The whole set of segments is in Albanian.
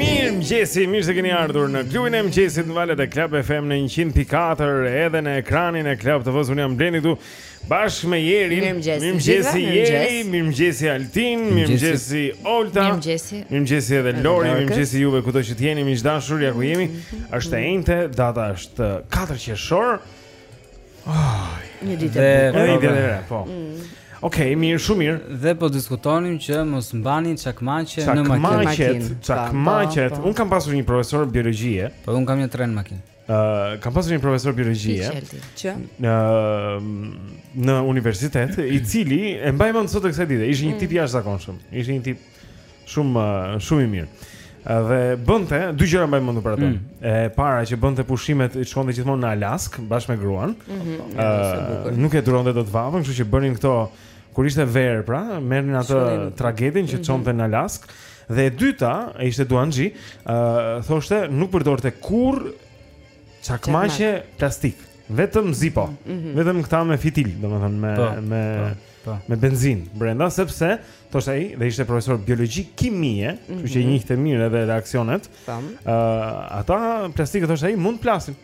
Mirë mëngjesi, mirë se keni ardhur në klubin e mëngjesit në valët e Club FM në 100.4 edhe në ekranin e Club TV-së, unë jam Blendi këtu bashkë me Jerin Mirë mëngjesi, mirë mëngjesi Jeri, mirë mëngjesi Altin, mirë mëngjesi Olta Mirë mëngjesi Mirë mëngjesi edhe Lori, mirë mëngjesi juve kudo që të jeni, miq të dashur, ja ku jemi mm -hmm. është e enjte, data është 4 qershor Një ditë e bukur. Një ditë e re, po. Mm. Okej, mirë, shumë mirë. Dhe po diskutonim që mos mbani çakmaqe në makinë. Çakmaqet, çakmaqet. Un kam pasur një profesor biologjie. Po un kam nja tre në makinë. Ë, uh, kam pasur një profesor biologjie. Që në në universitet, i cili e mbaj mend sot kësaj dite, ishte një mm. tip i jashtëzakonshëm. Ishte një tip Shumë uh, shumë i mirë. Dhe bënte, dy gjëra mbaj mend për atë. Mm. E para që bënte pushimet, i shkonte gjithmonë në Alaskë bashkë me gruan. Ëh, mm -hmm. uh, nuk e duronte dot vapën, kështu që bënin këto kur ishte verë, pra, merrnin atë tragetin që mhm. çonte në Alaskë. Dhe e dyta, e ishte duhanxhi, ëh, uh, thoshte nuk përdorte kurrë çakmaqe plastikë, vetëm Zippo. Mm -hmm. Vetëm këta me fitil, domethënë me po, me po. Po. Me benzinë brenda sepse thoshte ai dhe ishte profesor biologji kimie, mm -hmm. kështu që i mhm. njihte mirë edhe reaksionet. Ëh, uh, ata plastikët thoshte ai mund të plasin.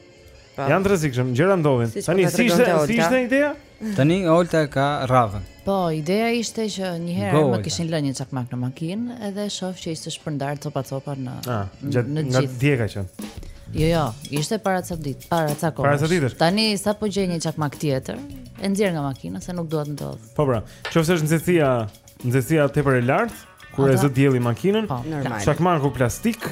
Po. Janë të rrezikshëm, gjëra ndodhin. Si Tani si ishte, si ishte ideja? Tani Olta ka radhën. Po, ideja ishte që një herë më kishin lënë një çakmak në makinë, edhe shoh që ishte shpërndarë copa copa në ah, në gjithë. Nga dielli ka qenë. Jo, jo, ishte para ca ditë, para ca kohë. Para ca ditësh. Tani sapo gjej një çakmak tjetër, E nxjerr nga makina se nuk do të ndodhë. Po pra, qoftë se është nxehtësia, nxehtësia tepër e lartë, kur e zë dielli makinën, po, çakmaku plastik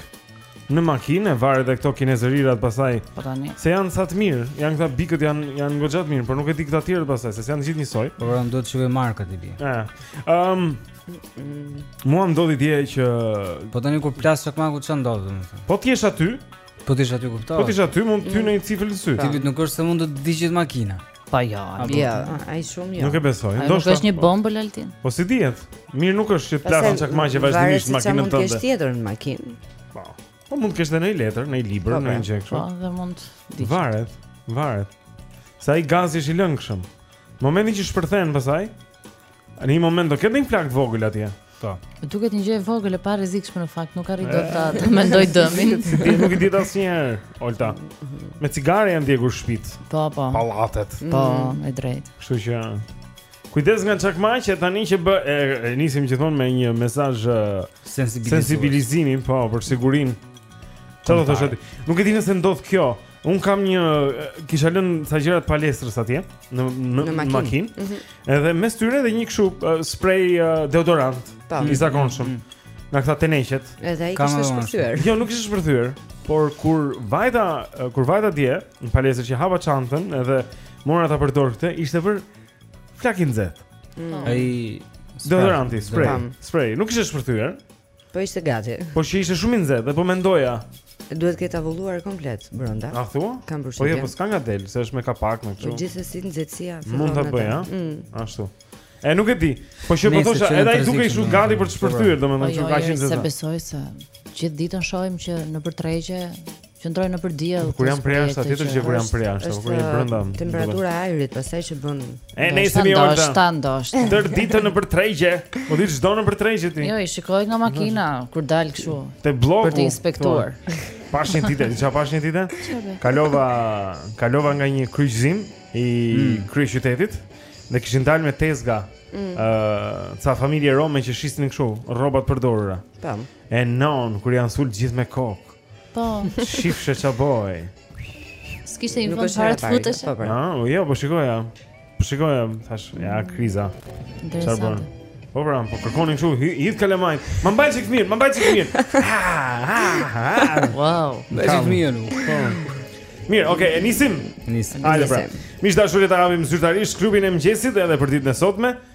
në makinë, varet edhe këto kinezërirat pastaj. Po tani. Se janë sa të mirë, janë këta bikët janë janë goxha të mirë, por nuk e di këta të tjerë pastaj, se janë gjithë njësoj. Po pra, duhet të shikoj markat e di. Ëh. Ëm. Mua më ndodhi dje që Po tani kur plas çakmaku ça ndodh domethënë. Po të jesh aty, Po të jesh aty kuptoj. Po të jesh aty mund të të hyjë një cifël te syri. Ti vetë nuk është se mund të digjet makina. Pa jo. Jo, ai shumë jo. Nuk e besoj. Do të thosh një bombë Altin. Po si dihet? Mirë nuk është që të plasin çakmaqe vazhdimisht në makinën tënde. Po mund të tjetër në makinë. Po. Po mund të kesh edhe një letër, një libër, po, një gjë kështu. Po, dhe mund. Varet, varet. Se ai gazi është i lëngshëm. Momentin që shpërthen pastaj, Në një moment do ketë një flakë të vogël atje. Po. Më duket një gjë e vogël e parrezikshme në fakt, nuk arrij dot ta mendoj dëmin. S'i di, nuk i dihet asnjëherë, Olta. Me cigare janë djegur shtëpitë. Po, po. Pallatet. Po, mm. e drejtë. Kështu që Kujdes nga çakmaqe tani që bë e, e nisim gjithmonë me një mesazh sensibilizimi, po, për sigurinë. Çfarë do të thotë? Nuk e di nëse ndodh kjo, Unë kam një kisha lënë ca gjëra të palestrës atje në në, në makinë. Mm -hmm. Edhe mes tyre edhe një kështu uh, spray uh, deodorant po. i zakonshëm. Mm -hmm. Nga këta teneqet. Edhe ai kishte shpërthyer. Jo, nuk kishte shpërthyer, por kur vajta uh, kur vajta dje në palestër që hapa çantën edhe mora ta përdor këtë, ishte për flakë i nxehtë. Mm. Ai deodoranti spray, spray. Nuk kishte shpërthyer. Po ishte gati. Po që ishte shumë i nxehtë dhe po mendoja. Duhet të ketë avulluar komplet brenda. A thua? Kam përshtypjen. Po jo, po s'ka nga del, se është me kapak me kështu. Po gjithsesi nxehtësia fillon atë. Mund ta bëjë, ha? Mm. Ashtu. E nuk e di. Po që po thosha, edhe ai duke qenë gati për të shpërthyer, domethënë që po, jo, ka jo, qenë se. Po jo, se besoj se gjithë ditën shohim që nëpër tregje Qëndrojnë nëpër diell. Kur janë prej jashtë, tjetër gjë kur janë prej jashtë, apo kur janë brenda. Temperatura e ajrit pastaj që bën. E nesër mi ora. Ndoshta, ndoshta. Tërë ditën nëpër tregje. Po ti ç'do nëpër tregje ti. Jo, i shikoj nga makina kur dal kështu. Te blloku. Për të inspektuar. Po. Pashë një ditë, çfarë pashë një ditë? Kalova, kalova nga një kryqëzim i mm. kryeqytetit dhe kishin dalë me tezga. Ëh, mm. uh, ca familje rome që shisnin kështu, rroba të përdorura. Tam. Dhe njerëzit që janë sul gjithë me kokë. Po. Shifshe ça bëhej. S'kishte një fund fare të futesh. Po, po. Ah, u jo, po shikoja. Po shikoja, thashë, ja kriza. Ça bën? Po pra, po kërkonin kështu, hidh kalamaj. Ma mbaj çik mirë, ma mbaj çik mirë. Wow. Ne çik mirë. Po. Mirë, okay, e nisim. Nisim. Hajde pra. Miq të dashur, ta hapim zyrtarisht klubin e mëngjesit edhe për ditën e sotme.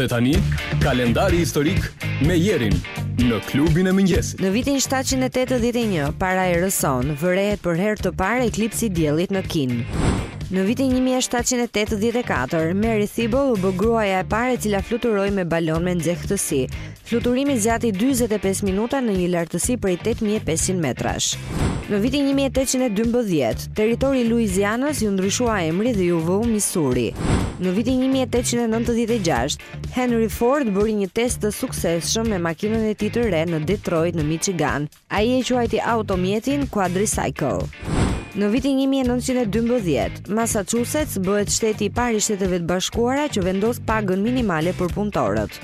Dhe tani, kalendari historik me Jerin në klubin e mëngjesit. Në vitin 781 para erës sonë, vërehet për herë të parë eklipsi i diellit në Kinë. Në vitin 1784, Marie Thible u bë gruaja e parë e cila fluturoi me balon me nxehtësi, Fluturimi zgjati dyzet e pesë minuta në një lartësi prej tetë mijë e pesëqind metrash. Në vitin një mijë e tetëqind e dymbëdhjetë, territori i Luizianës iu ndryshua emri dhe iu vu Misuri. Në vitin një mijë e tetëqind e nëntëdhjetë e gjashtë, Henry Ford bëri një test të suksesshëm me makinën e tij të re në Detroit në Michigan. Ai e quajti automjetin quadricycle. Në vitin një mijë e nëntëqind e dymbëdhjetë, Massachusetts bëhet shteti i parë i Shteteve të Bashkuara që vendos pagën minimale për punëtorët.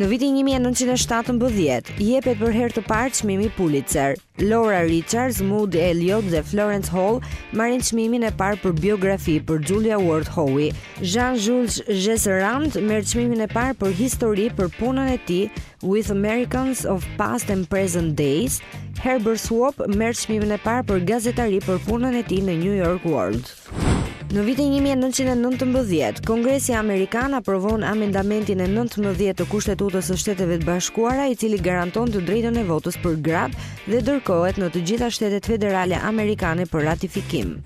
Në vitin një mijë e nëntëqind e shtatëmbëdhjetë, jepet për herë të parë çmimi Pulitzer. Laura Richards, Maud Elliott dhe Florence Hall marrin çmimin e parë për biografi për Julia Ward Howe. Jean-Jules Jusserand merr çmimin e parë për histori për punën e tij With Americans of Past and Present Days, Herbert Swope merr çmimin e parë për gazetari për punën e tij në New York World. Në vitin 1919, Kongresi Amerikan aprovon amendamentin e 19 të Kushtetutës së Shteteve të Bashkuara, i cili garanton të drejtën e votës për gratë dhe dërgohet në të gjitha shtetet federale amerikane për ratifikim.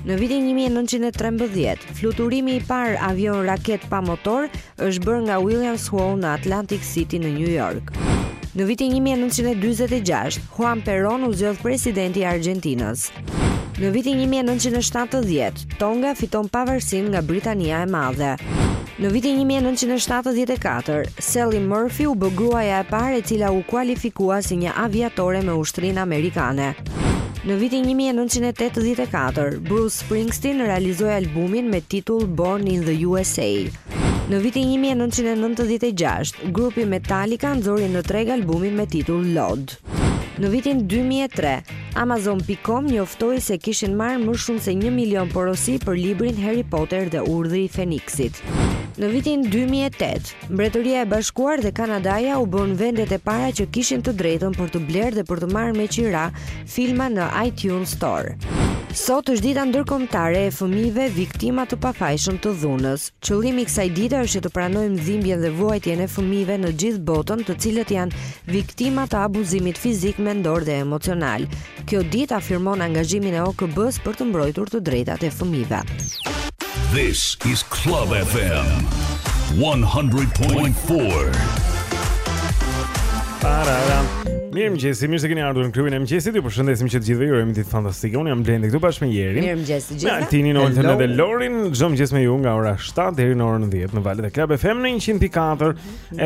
Në vitin 1931, fluturimi i parë avion raket pa motor Është bërë nga William Swan në Atlantic City në New York. Në vitin 1946, Juan Perón u zgjodh presidenti i Argjentinës. Në vitin 1970, Tonga fiton pavarësinë nga Britania e Madhe. Në vitin 1974, Sally Murphy u bë gruaja e parë e cila u kualifikua si një aviatore me ushtrinë amerikane. Në vitin 1984, Bruce Springsteen realizoi albumin me titull Born in the USA. Në vitin një mijë e nëntëqind e nëntëdhjetë e gjashtë, grupi Metallica nxori në treg albumin me titull Load. Në vitin dy mijë e tre, Amazon pikë kom njoftoi se kishin marrë më shumë se një milion porosi për librin Harry Potter dhe Urdhri i Feniksit. Në vitin dy mijë e tetë, Mbretëria e Bashkuar dhe Kanadaja u bënë vendet e para që kishin të drejtën për të blerë dhe për të marrë me qira filma në iTunes Store. Sot është Dita Ndërkombëtare e Fëmijëve viktima të pafajshëm të dhunës. Qëllimi i kësaj dite është që të pranojmë dhimbjen dhe vuajtjen e fëmijëve në gjithë botën, të cilët janë viktima të abuzimit fizik, mendor dhe emocional. Kjo ditë afirmon angazhimin e OKB-së për të mbrojtur të drejtat e fëmijëve. This is Club FM 100.4. Pararam. Mirëmëngjesi, mirë se keni ardhur në klubin e mëngjesit Ju përshëndesim që të gjithëve, ju urojmë ditë fantastike Unë jam Blendi këtu bashkë me Jerin Mirëmëngjesi gjithëve Me Altinin, Orjetën edhe Lorin Çdo mëngjes me ju nga ora 7 Deri në orën 10 në valët e Club FM në 100.4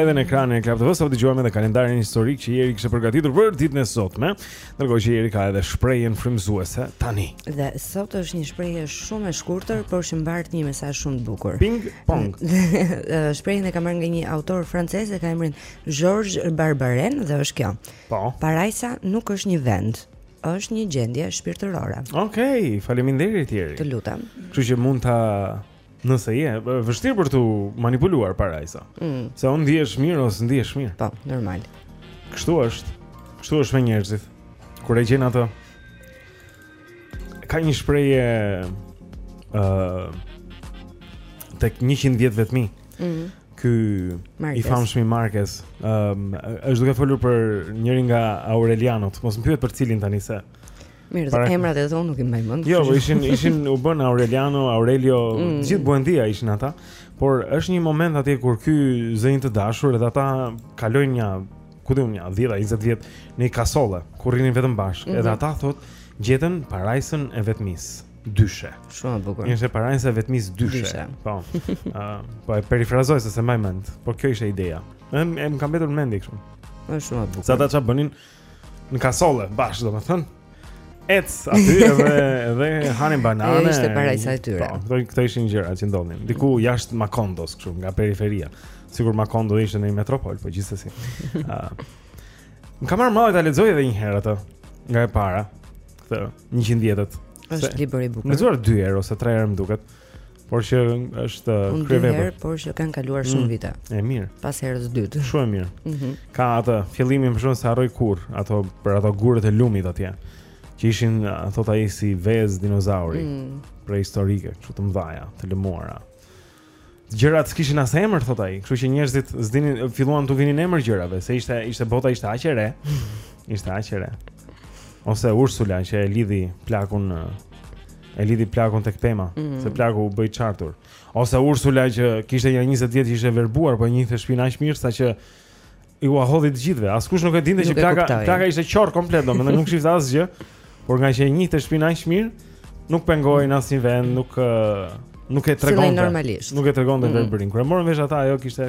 Edhe në ekranin e Club TV-së Sapo dëgjuam edhe kalendarin historik që Jeri kishte përgatitur për ditën e sotme Ndërkohë që Jeri ka edhe shprehjen frymëzuese tani. Dhe sot është një shprehje shumë e shkurtër, por që mbart një mesazh shumë të bukur. Ping pong. Shprehjen e kam marrë nga një autor francez e ka emrin Georges Barbarin dhe është kjo. Po. Parajsa nuk është një vend, është një gjendje shpirtërore. Okej, okay, faleminderit Jeri. Të lutem. Kështu që mund ta Nëse je, vështirë për t'u manipuluar parajsa. Mm. Se o ndihesh mirë o s'ndihesh mirë. Po, normal. Kështu është. Kështu është me njerëzit. Kur e gjen atë ka një shprehje ë uh, tek 100 vjet vetmi. Ëh. Mm. Ky i famshmi Marquez, ë um, është duke folur për njërin nga Aurelianot, mos më pyet për cilin tani se. Mirë, Para... emrat e tyre nuk i mbaj mend. Jo, po ishin ishin u bën Aureliano, Aurelio, mm. gjithë Buendia ishin ata. Por është një moment atje kur ky zë një të dashur edhe ata kalojnë një, ku di un, një 10 20 vjet në një kasolle, ku rrinin vetëm bashkë. Mm -hmm. Edhe mhm. ata thotë gjetën parajsën e vetmisë dyshe. Shumë e bukur. Ishte parajsa e vetmisë dyshe, dyshe. Po. Ëh, uh, po e perifrazoj se s'e mbaj mend, por kjo ishte ideja. Më më ka mbetur në mendje kështu. Është shumë e bukur. Se ata ça bënin, Në kasolle, bashkë, domethënë Ec, aty edhe, edhe hanin banane E ishte parajsa e tyre po, këto, këto ishin gjëra që ndodhnin Diku jashtë Makondos, kështu, nga periferia Sikur Makondo ishte një metropol, po gjithsesi uh, Më ka marrë malli ta lexoj edhe një herë atë Nga e para Këtë, njëqind vjetët Është libër i bukur. Lexuar 2 herë ose 3 herë më duket. Ëh, Por që është kryevepër, por që kanë kaluar shumë mm, vite. E mirë. Pas herës së dytë. Shumë e mirë. Mhm. Ka atë fillimin më shumë s'e harroj kur, ato për ato gurët e lumit atje, që ishin thotë ai si vezë dinozauri, mm. prehistorike, kështu të mëdha, të lëmuara. Gjërat s'kishin as emër thotë ai, kështu që njerëzit s'dinin filluan t'u vinin emër gjërave, se ishte ishte bota ishte aq e re. Ishte aq e re. Ose Ursula që e lidhi plakun E lidhi plakun tek pema, mm -hmm. se plaku u bë i çartur. Ose Ursula që kishte nja 20 vjet që ishte verbuar, po e njihte shpinë aq mirë saqë ua hodhi të gjithëve. Askush nuk e dinte që plaka plaka ishte qorr komplet, domethënë nuk shifte asgjë. Por ngaqë e njihte shpinë aq mirë, nuk pengohej në asnjë vend, nuk nuk e tregonte. Nuk e tregonte mm -hmm. verbërinë. Kur e morën vesh ata, ajo kishte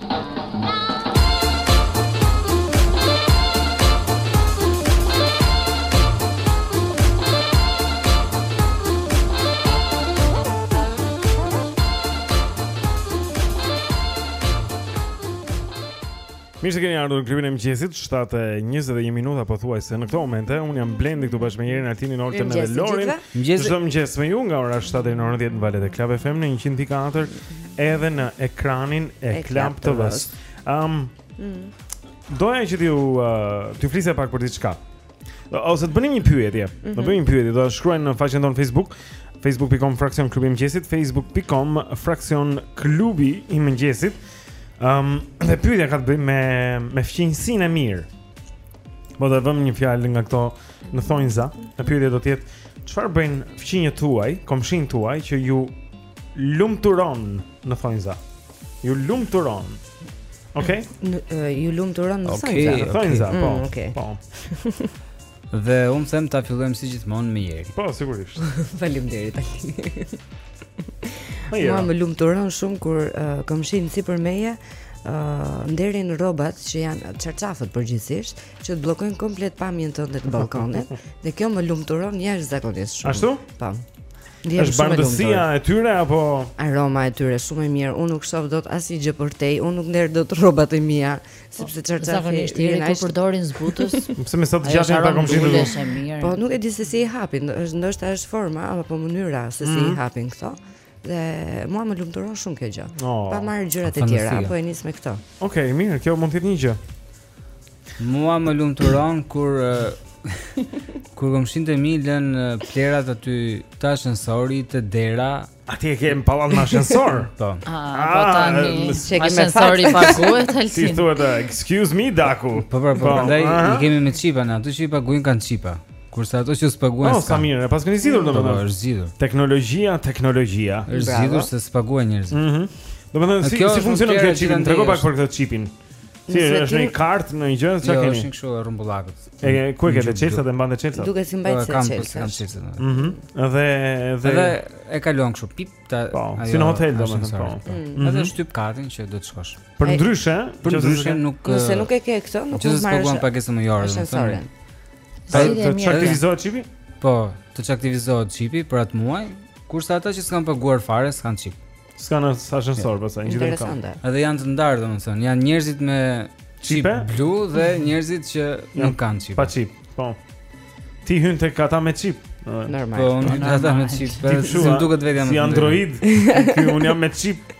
Mirë se keni ardhur në klubin e mëngjesit, 7 e 21 minuta pothuajse. Në këtë moment unë jam Blendi këtu bashkë me Jerin Altinin, Oltën dhe Lorin. Çdo mëngjes me ju nga ora 7 deri në orën 10 në valët e Club FM në 100.4 edhe në ekranin e, e Club TV-së. Um, mm. Doja që t'ju uh, t'ju flisja pak për diçka. Ose të bënim një pyetje. Mm -hmm. Do bëjmë një pyetje, do ta shkruajmë në faqen tonë Facebook, facebook.com fraksion klubi i mëngjesit, facebook.com fraksion klubi i mëngjesit. Um, dhe pyetja ka të bëjë me me fqinjësinë e mirë. Po do të vëmë një fjalë nga këto në thonjza. Në pyetje do të jetë çfarë bëjnë fqinjët tuaj, komshinjtë tuaj që ju lumturon në thonjza. Ju lumturon. Okej? Ju lumturon në thonjza. Okej, thonjza, po. Mm, okej. Po. Dhe unë them ta fillojmë si gjithmonë me Jeri. Po, sigurisht. Faleminderit tani. Po, Mua më lumturon shumë kur uh, komshinjtë sipër meje uh, nderin rrobat që janë çarçafët përgjithsisht, që të bllokojnë komplet pamjen tënde të ballkonit dhe kjo më lumturon jashtëzakonisht shumë. Ashtu? Po. Ndjehem shumë e lumtur. Është bardhësia e tyre apo Aroma e tyre shumë e mirë. Unë nuk shoh dot asnjë gjë përtej. Unë nuk nder dot rrobat e mia, sepse çarçafi Zakonisht jeri kur përdorin zbutës. pse me sa të Ajo gjatë është janë ta aromë komshinë, Dule, këtu? është e mirë. Po nuk e di se si i hapin, ndo- është ndoshta është forma apo po mënyra se si Mhm. i hapin këto. Dhe mua më lumturon shumë kjo gjë. Oh, pa marrë gjërat e tjera, fantastike. po e nis me këto. Okej, mirë, kjo mund të jetë një gjë. Mua më lumturon kur kur komshinjtë e mi lënë plehrat aty te ashensori te dera. A ti e ke pallatin me ashensor. Po. Ah, po ah, tani që e kemi ashensori paguhet altin. Si thuhet, excuse me Daku. Po po, po prandaj i kemi me çipa na, ato që i paguajnë kanë çipa. Kurse ato që s'paguajnë. Po, sa mirë, paskeni zgjidhur po, domethënë. Po, është zgjidhur. Teknologjia, teknologjia. Është zgjidhur se s'paguajnë njerëzit. Mhm. Domethënë si si funksionon ky çipi? Trego pak për këtë çipin. Si është është një kartë, ndonjë gjë, çka jo, keni? Jo, është kështu rrumbullakët. E ku e ke, te çelsat e mban, te çelsat? Duket si mbajtëse çelsash. Kam pas kam çelsa. Mhm. Dhe dhe dhe e kalon kështu pip ta po, ajo. Si në hotel domethënë po. po. Mm. Mhm. Edhe shtyp katin që do të shkosh. Përndryshe, përndryshe nuk nëse nuk e ke këtë, nuk mund të marrësh. Po s'e paguan pagesën mujore. Ashensorin. Sa të çaktivizohet çipi? Po, të çaktivizohet çipi për atë muaj, kurse ata që s'kanë paguar fare s'kanë çip. S'ka ashensor pastaj, ngjitet në këmbë. Edhe janë të ndarë domethënë, janë njerëzit me çip blu dhe njerëzit që nuk kanë çip. Pa çip, po. Ti hyn tek ata me çip. Normal. Po, unë hyj te ata me çip, po si më duket vetja mua. Si Android. Ti unë jam me çip.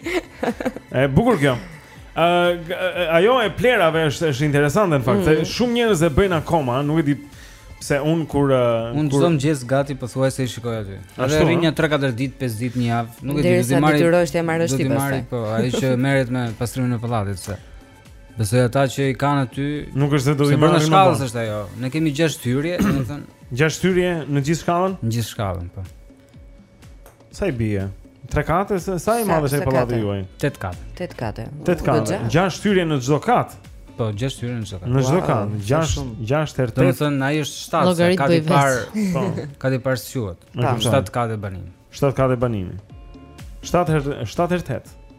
E bukur kjo. Ë ajo e plehrave është është interesante në fakt, mm. shumë njerëz e bëjnë akoma, nuk e di Pse un kur uh, unë çdo mëngjes gati pothuajse i shikoj aty. Edhe rri një 3-4 ditë, 5 ditë, një javë, nuk e di, do t'i marrë. Do t'i marrësh ti pastaj. Po, ai që merret me pastrimin e pallatit se. Besoj ata që i kanë aty. Nuk është se do t'i marrin. Në shkallë është ajo. Ne kemi 6 hyrje, domethënë. 6 hyrje në gjithë shkallën? Në gjithë shkallën, po. Sa i bie? Tre kate, se sa i madh është ai pallati juaj? Tetë kate. Tetë kate. Tetë kate. Gjashtë hyrje në çdo kat. Po, gjashtë hyrje në çdo kat. Në çdo kat, gjashtë, gjashtë herë tetë. Domethënë janë shtatë, kati i parë, po, kati i parë s'quhet. Shtatë kate banimi. Shtatë kate banimi. Shtatë herë, shtatë herë tetë.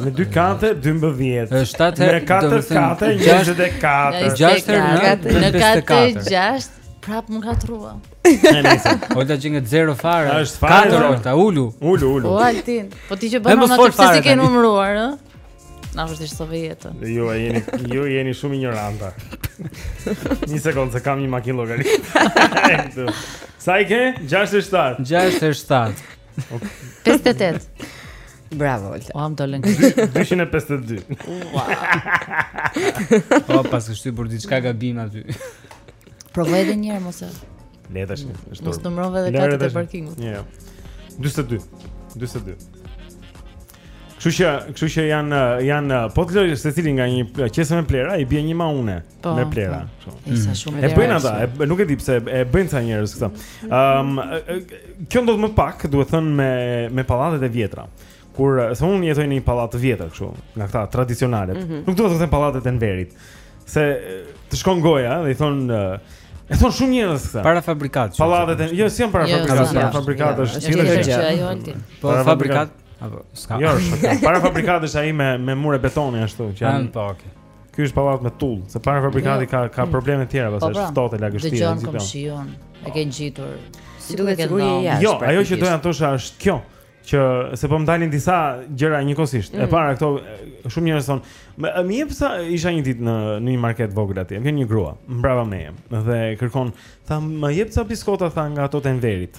Me 2 kate, 12. Është 7 herë. Me 4 kate, 24. 6 herë në 54. Në kate 6 prap më gatrua. Olta që nga zero fare. Është fare. Katër Olta, ulu. Ulu, ulu. O Altin, po ti që bën më të pse ti ke numëruar, ë? Na është dish sove jetë. Ju e jeni, ju jeni shumë injoranta. Një sekondë se kam një makinë llogari. Sa i ke? 67. 67. 58. Bravo, Olta. Po m dolën. 252. Ua. Po paske shtypur diçka gabim aty. Provoje edhe një herë mos e. Le tash. Mos numrove edhe katër të parkingut. Jo. 42. 42. Kështu që, kështu që janë janë po të lërë secili nga një qese me plehra, i bie një maune po, me plehra. Po. Sa mm. shumë e bëjnë ata, e nuk e di pse e bëjnë ca njerëz këta. Ëm um, kjo ndodh më pak, duhet thënë me me pallatet e vjetra. Kurse unë jetoj në një pallat të vjetër kështu, nga këta tradicionale. Mm -hmm. Nuk duhet të them pallatet e Enverit. Se të shkon goja dhe i thonë E thonë shumë njerëz këta. Parafabrikat. Pallatet, jo, si janë para jo, fabrikat, parafabrikat është tjetër gjë. Po fabrikat, Apo s'ka. Jo, është. Parafabrikati është ai me me mure betoni ashtu që janë. Po, okay. Ky është pallat me tulla, se parafabrikati jo. ka ka probleme të tjera, po, pastaj po, është pra, ftohtë lagështia. Dëgjon komshiun, e ke ngjitur. Si duhet të siguri jashtë. Jo, ajo që doja të thosha është kjo që se po më dalin disa gjëra njëkohësisht. Mm. E para këto shumë njerëz thonë, më më jep ca isha një ditë në në një market të vogël atje. Vjen një grua mbrapa meje dhe kërkon, tha më jep ca biskota tha nga ato të Enverit.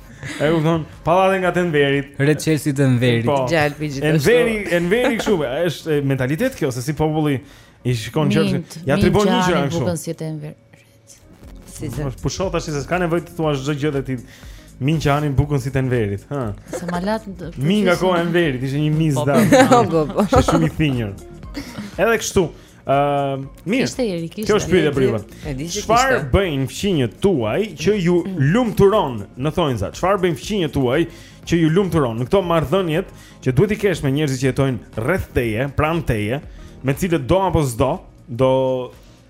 Edhe thonë, pallate nga të Enverit. Reçel si të Enverit. Po. Gjalpi gjithashtu. Enveri, Enveri kështu, është mentalitet kjo se si populli i shikon gjërat. Ia atribuon një gjë kështu. Bukën si të Enver. Si zë. Po pusho tash se s'ka nevojë të thuash çdo gjë dhe ti Minj që hanin bukën si të Enverit ha. Se ma latë Minj nga koha e Enverit, ishte një mi po, da po, po. Ishte shumë i thinjur Edhe kështu Ëm, uh, mirë. Kishte Eri, kishte. Kjo është pyetje për ju. Çfarë bëjnë fqinjët tuaj që ju lumturon në thonjza? Çfarë bëjnë fqinjët tuaj që ju lumturon në këto marrëdhëniet që duhet t'i kesh me njerëzit që jetojnë rreth teje, pranë teje, me të cilët do apo s'do, do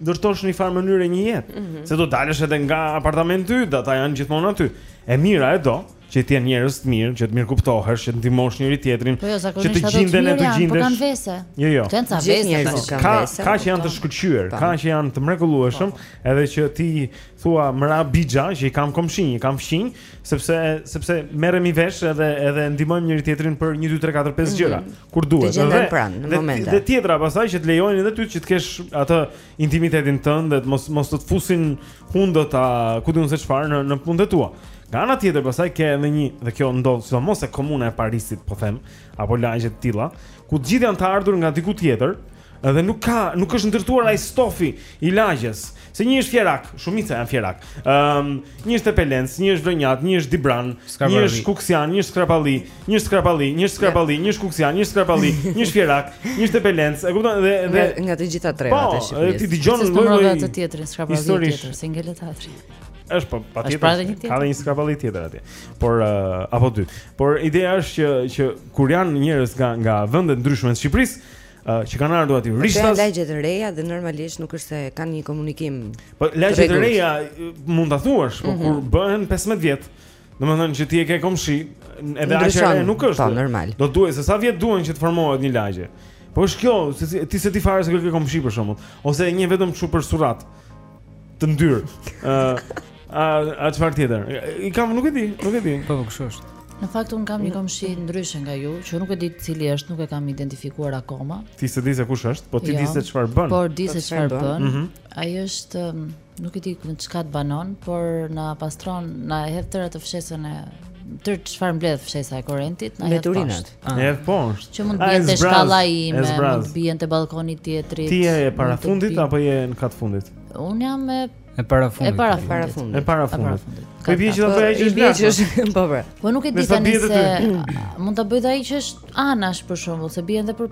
ndërtosh në një farë mënyre një jetë, mm -hmm. se do dalësh edhe nga apartamenti yt, ata janë gjithmonë aty. E mira e do, Që të jenë njerëz të mirë, që të mirëkuptohesh, që të ndihmosh njëri-tjetrin, po jo, që të gjinden e të gjindesh. Po kanë vese. Jo, jo. Kanë ca vese njerëz që kanë vese. Ka që janë të po. shkëlqyer, po. ka që janë të mrekullueshëm, po, edhe që ti thua më ra bixha që i kam komshinj, i kam fqinj, sepse sepse merremi vesh edhe edhe ndihmojmë njëri-tjetrin për 1 2 3 4 5 gjëra, kur duhet. Dhe dhe tjetra pastaj që të lejojnë edhe ty që të kesh atë intimitetin tënd dhe të mos mos të t'i fusin hundët a ku di unë se çfarë në në punët tua. Nga ana tjetër pastaj ke edhe një dhe kjo ndodh sidomos te komuna e Parisit po them apo lagje të tilla ku të gjithë janë të ardhur nga diku tjetër dhe nuk ka nuk është ndërtuar ai stofi i lagjes se një është fierak shumica janë fierakë ëm um, një është tepelenas një është vlonjat një është dibran një është kuksian një është skraparlli Një është skraparlli, një është skraparlli, një është kuksian, një është skraparlli, një është fierak, një është tepelenas, e kupton? Dhe dhe nga, nga të gjitha trevat shqiptare. Po, ti dëgjon një lloj tjetri, skraparlli tjetër, se ngel tjetri. Është po, patjetër. Pra ka dhe një skraparlli tjetër atje. Por uh, apo dy. Por ideja është që që kur janë njerëz nga nga vende të ndryshme të Shqipërisë, uh, që kanë ardhur aty. Rishtas. Ka lagje të reja dhe normalisht nuk është se kanë një komunikim. Po lagje të reja mund ta thuash, por mm -hmm. kur bëhen 15 vjet, Domethënë që ti e ke komshi Edhe aq e re nuk është Ta po, normal Do të duhet sa vjet duhen që të formohet një lagje Po është kjo se si, Ti s'e di fare se kë ke komshi për shembull Ose e njeh vetëm për surrat Të ndyrë uh, A, a çfarë tjetër I kam nuk e di Nuk e di Po po kështu është Në fakt unë kam një komshi ndryshe nga ju, që nuk e di cili është, nuk e kam identifikuar akoma. Ti s'e di se kush është, po ti jo, di se çfarë bën. Po di se çfarë bën. Mm -hmm. Ai është Nuk e di në ç'kat banon, por na pastron, na e hedh tërë atë fshesën e tërë çfarë mbledh fshesa e korentit, na hedh poshtë. Ah. Na e hedh poshtë. Që mund të bie te shkalla ime, mund të bie te ballkoni i tjetrit. Ti je e para fundit apo je në kat të fundit? Un jam e e para fundit. E para fundit. E para fundit. Po i bie që do ta bëjë ai që është po bra. Po nuk e di tani se mund ta bëjë ai që është anash për shembull, se bie edhe për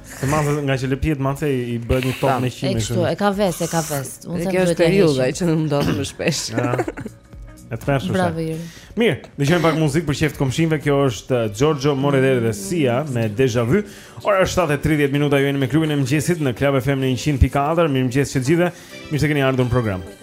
Te macja ngaqë lëpihet macja i bëhet një top me qime. Këtu, e ka ves, e ka ves. Unë them duhet të jesh. Kjo është që nuk ndodh më shpesh. E të përshë Bravo, Jere Mirë, dëgjojmë pak muzikë për qejf të komshinjve Kjo është uh, Giorgio Moroder dhe Sia Me Deja Vu Ora është 7.30 minuta Ju jeni me klubin e mëngjesit Në Club FM në 100.4 Mirëmëngjes të gjithëve Mirë se keni ardhur në program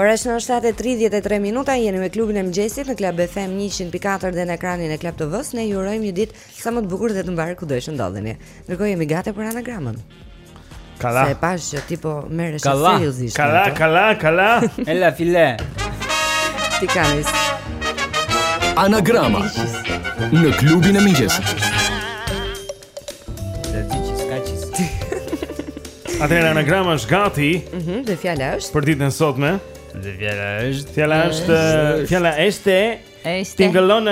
Ora shënon 7:33 minuta, jeni me klubin e mëngjesit në Club FM 100.4 dhe në ekranin e Club TV-së. Ne ju urojmë një ditë sa më të bukur dhe të mbarë kudo që ndodheni. Ndërkohë jemi gati për anagramën. Kala. Se pashë që ti po merresh seriozisht. Kala, kala, kala, kala. Ela file. Ti kanis. Anagrama. Në klubin e mëngjesit. Atëherë anagrama është gati. Mhm, mm dhe fjala është. Për ditën e sotme. Dhe fjala është. Fjala është, fjala është. Është. Tingëllon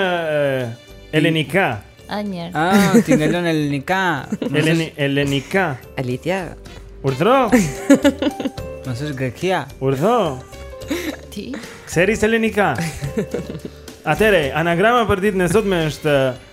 Elenika. A njerë. Ah, tingëllon Elenika. Eleni Elenika. Alithia. Urdhro. Mos është grekia. Urdhro. Ti. Kseris Elenika. Atëherë anagrama për ditën e sotme është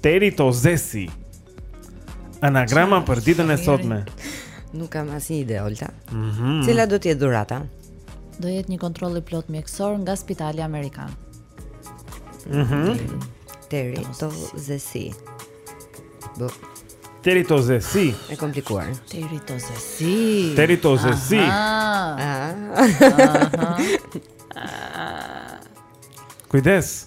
Teri Tozesi. Anagrama për ditën e sotme. Nuk kam asnjë ide, Olta. Mm -hmm. Cila do të jetë dhurata? Do jetë një kontroll i plot mjekësor nga Spitali Amerikan. Mhm. Mm Teri Tozesi. Do Teri Tozesi. E komplikuar. Teri Tozesi. Teri Tozesi. Ah. Aha. Aha. Kujdes.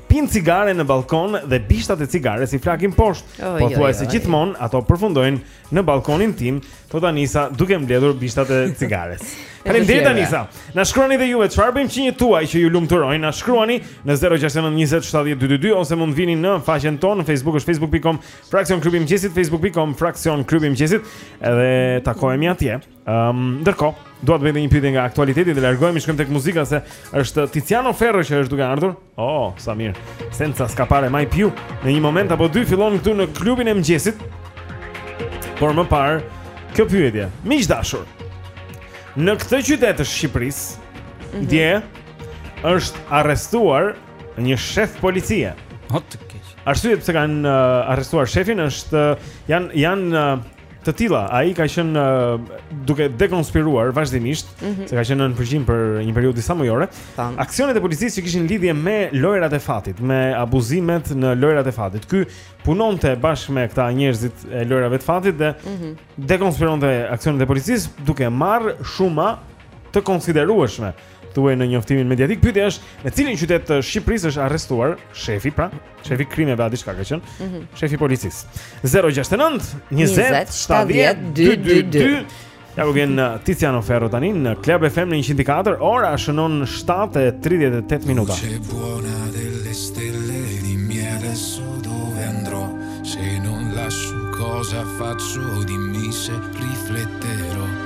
Pin cigare në balkon dhe bishtat e cigares i flakin poshtë. Oh, pothuajse gjithmonë ato përfundojnë në balkonin tim, thotë Anisa duke mbledhur bishtat e cigares. Faleminderit Anisa. Na shkruani dhe juve çfarë bëjnë fqinjët tuaj që ju lumturojnë. Na shkruani në 0692070222 ose mund vini në faqen tonë në Facebook është facebook.com fraksion klubi i mëngjesit facebook.com fraksion klubi i mëngjesit edhe takohemi atje. Um, ndërkohë, dua të bëj një pyetje nga aktualiteti dhe largohemi shkojmë tek muzika se është Tiziano Ferro që është duke ardhur. Oh, sa mirë. Senza scappare mai più. Në një moment apo dy fillon këtu në klubin e mëngjesit. Por më parë, kjo pyetje. Miq dashur. Në këtë qytet të Shqipërisë, mm -hmm. dje është arrestuar një shef policie. Sa keq. Arsyet pse kanë uh, arrestuar shefin është uh, janë janë uh, të tilla. Ai ka qenë uh, duke dekonspiruar vazhdimisht, mm -hmm. se ka qenë nën përgjim për një periudhë disamujore. Aksionet e policisë që kishin lidhje me lojërat e fatit, me abuzimet në lojërat e fatit. Ky punonte bashkë me këta njerëzit e lojërave të fatit dhe mm -hmm. dekonspironte aksionet e policisë duke marrë shuma të konsiderueshme thuhet në njoftimin mediatik. Pyetja është, në cilin qytet të Shqipërisë është arrestuar shefi, pra, Shefi krimeve a diçka ka qenë. Mm -hmm. Shefi policisë. 069 20 70 222. Ja ku vjen uh, Tiziano Ferro tani në Club FM në 104, ora shënon 7:38 minuta. Luce buona delle stelle di mia adesso dove andrò se non lascio cosa faccio dimmi se rifletterò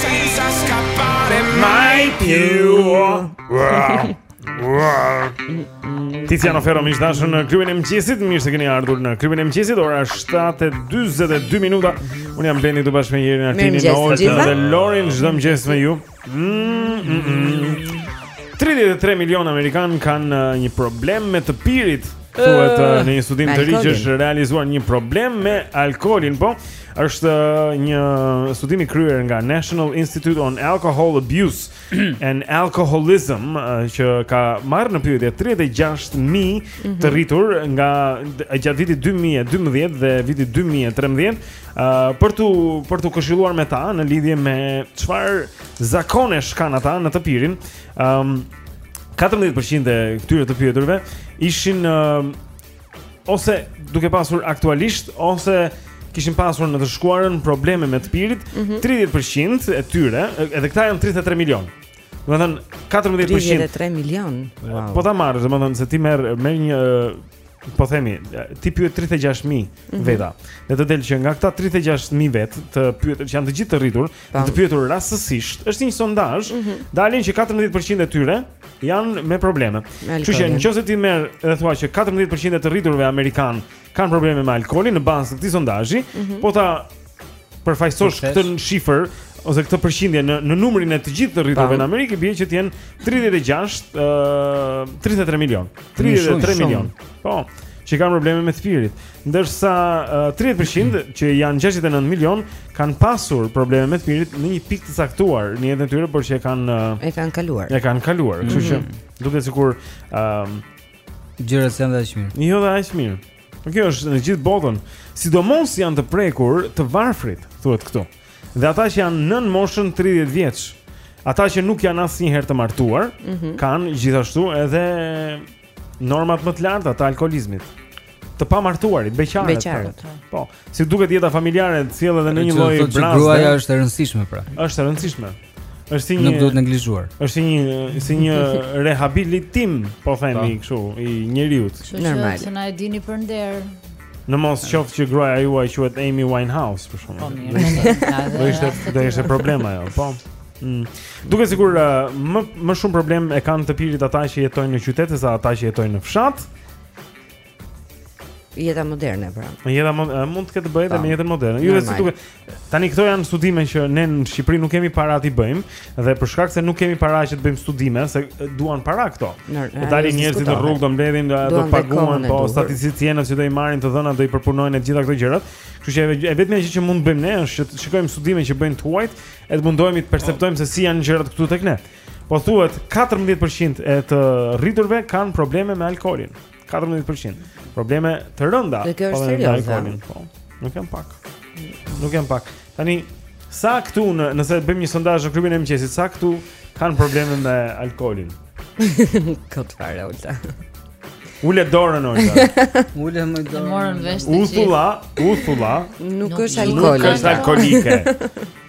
Senza scappare mai più Tiziano Ferro miq dashur në klubin e mëngjesit, mirë se keni ardhur në klubin e mëngjesit. Ora është 7:42 minuta. Unë jam Blendi këtu bashkë me Jerin Artinin, Oltën dhe Lorin, çdo mëngjes me ju. 33 mm, mm, mm. milion amerikan kanë uh, një problem me të pirit. Thuhet uh, uh, në një studim të ri që është realizuar një problem me alkoolin, po. Është një studim i kryer nga National Institute on Alcohol Abuse and Alcoholism që ka marrë në pyetje 36000 mhm. të rritur nga gjatë vitit 2012 dhe vitit 2013 për t'u për t'u këshilluar me ta në lidhje me çfarë zakonesh kanë ata në të pirit. Ëm 14% e këtyre të pyeturve ishin ose duke pasur aktualisht ose kishin pasur në të shkuarën probleme me të pirit, mm -hmm. 30% e tyre, edhe këta janë 33 milion. Domethënë 14% 33 milion. Wow. Po ta marrësh, domethënë se ti merr merr një po themi, ti pyet 36000 mm -hmm. veta. Dhe të del që nga këta 36000 vetë të pyetur që janë të gjithë të rritur, Dhe të pyetur rastësisht, është një sondazh, mm -hmm. dalin që 14% e tyre janë me probleme. Kështu që nëse ti merr dhe thua që 14% e të rriturve amerikanë kanë probleme me alkoolin në bazë të këtij sondazhi, mm -hmm. po ta përfaqësosh këtë shifër ose këtë përqindje në në numrin e të gjithë të rriturve në Amerikë, bie që të jenë 36 ë uh, 33 milion. 33 milion. Po që kanë probleme me të pirit. Ndërsa uh, 30% që janë 69 milion kanë pasur probleme me të pirit në një pikë të caktuar në jetën e tyre, por që e kanë uh, e kanë kaluar. E kanë kaluar, kështu mm -hmm. që mhm. duket sikur ëm um, gjërat janë jo dhe aq mirë. Jo, dhe aq mirë. Po kjo është në gjithë botën. Sidomos janë të prekur të varfrit, thuhet këtu. Dhe ata që janë nën moshën 30 vjeç, ata që nuk janë asnjëherë të martuar, mm -hmm. kanë gjithashtu edhe Normat më të larta të alkoolizmit. Të pamartuarit, beqarët. Beqarët. Po. Si duket jeta familjare të sjell edhe në një lloj braze. Gruaja është e rëndësishme pra. Është e rëndësishme. Është si një Nuk duhet neglizhuar. Është si një si një rehabilitim, po themi po. kështu, i njeriut. Normal. Që na e dini për nder. Në mos qoftë që gruaja juaj quhet Amy Winehouse për shembull. Po, do ishte do ishte problem ajo, po. Mm. Duket sikur uh, më më shumë problem e kanë të pirit ata që jetojnë në qytet sesa ata që jetojnë në fshat. Jeta moderne pra. Me jeta mo eh, mund të ketë të bëjë me jetën moderne. Ju vetë si duket. Tani këto janë studime që ne në Shqipëri nuk kemi para t'i bëjmë dhe për shkak se nuk kemi para që të bëjmë studime se eh, duan para këto. Do dalin njerëzit në rrugë do mbledhin eh, do paguhen po statisticienët që do i marrin të dhënat, do i përpunojnë të gjitha këto gjërat. Kështu që e vetmja gjë që mund të bëjmë ne është që të shikojmë studimet që bëjnë të huajt E të mundohemi të perceptojmë se si janë gjërat këtu tek ne. Po thuhet 14% e të rriturve kanë probleme me alkoolin. 14%. Probleme të rënda me po, alkoolin. Po. Nuk janë pak. Nuk janë pak. Tani sa këtu në, nëse bëjmë një sondazh në klubin e mëngjesit, sa këtu kanë probleme me alkoolin? Kot fare. Ule. Ule dorën ojta. Ule më dorën. Morën vesh të gjithë. Uthulla, uthulla. Nuk është alkool. Nuk është alkoolike.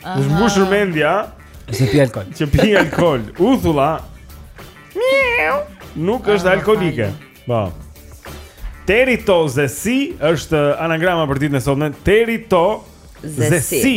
Është mbushur mendja. Se pi alkool. Që pi alkool. Uthulla. Miau. Nuk është ah, alkoolike. Po. Teritoze si është anagrama për ditën e sotme. Terito zesi.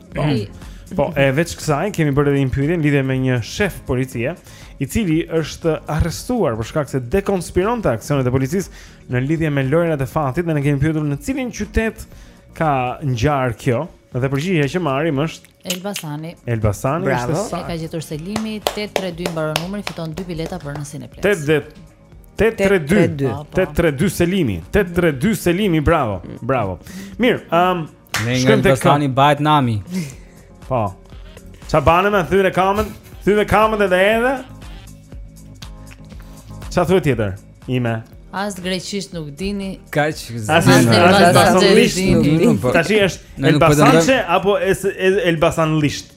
Po. Po, e veç kësaj kemi bërë edhe një pyetje në lidhje me një shef policie, i cili është arrestuar për shkak se dekonspironte aksionet e policisë në lidhje me lojërat e fatit dhe ne kemi pyetur në cilin qytet ka ngjarë kjo dhe përgjigjja që marrim është Elbasani. Elbasani Bravo. është e saktë. E ka gjetur Selimi 832 mbaron numri fiton dy bileta për në Cineplex. 8 832 832 Selimi 832 Selimi bravo bravo mirë um, ne nga Elbasani bajt nami po ça bane me thyre kamën thyre kamën edhe edhe ça thua tjetër ime As greqisht nuk dini. Kaq zgjidhni. As greqisht nuk dini. Tashi është Elbasançe apo Elbasanlisht?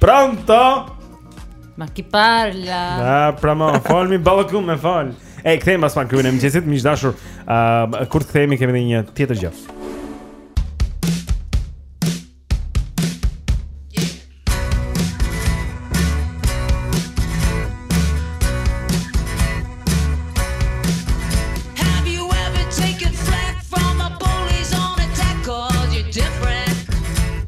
Pronto? Ma chi parla. Na, pramo, fol mi balku me fol. E kthejmë pas pak kryemëngjesit, miq dashur. Ëm uh, kur të kthehemi kemi një tjetër gjë.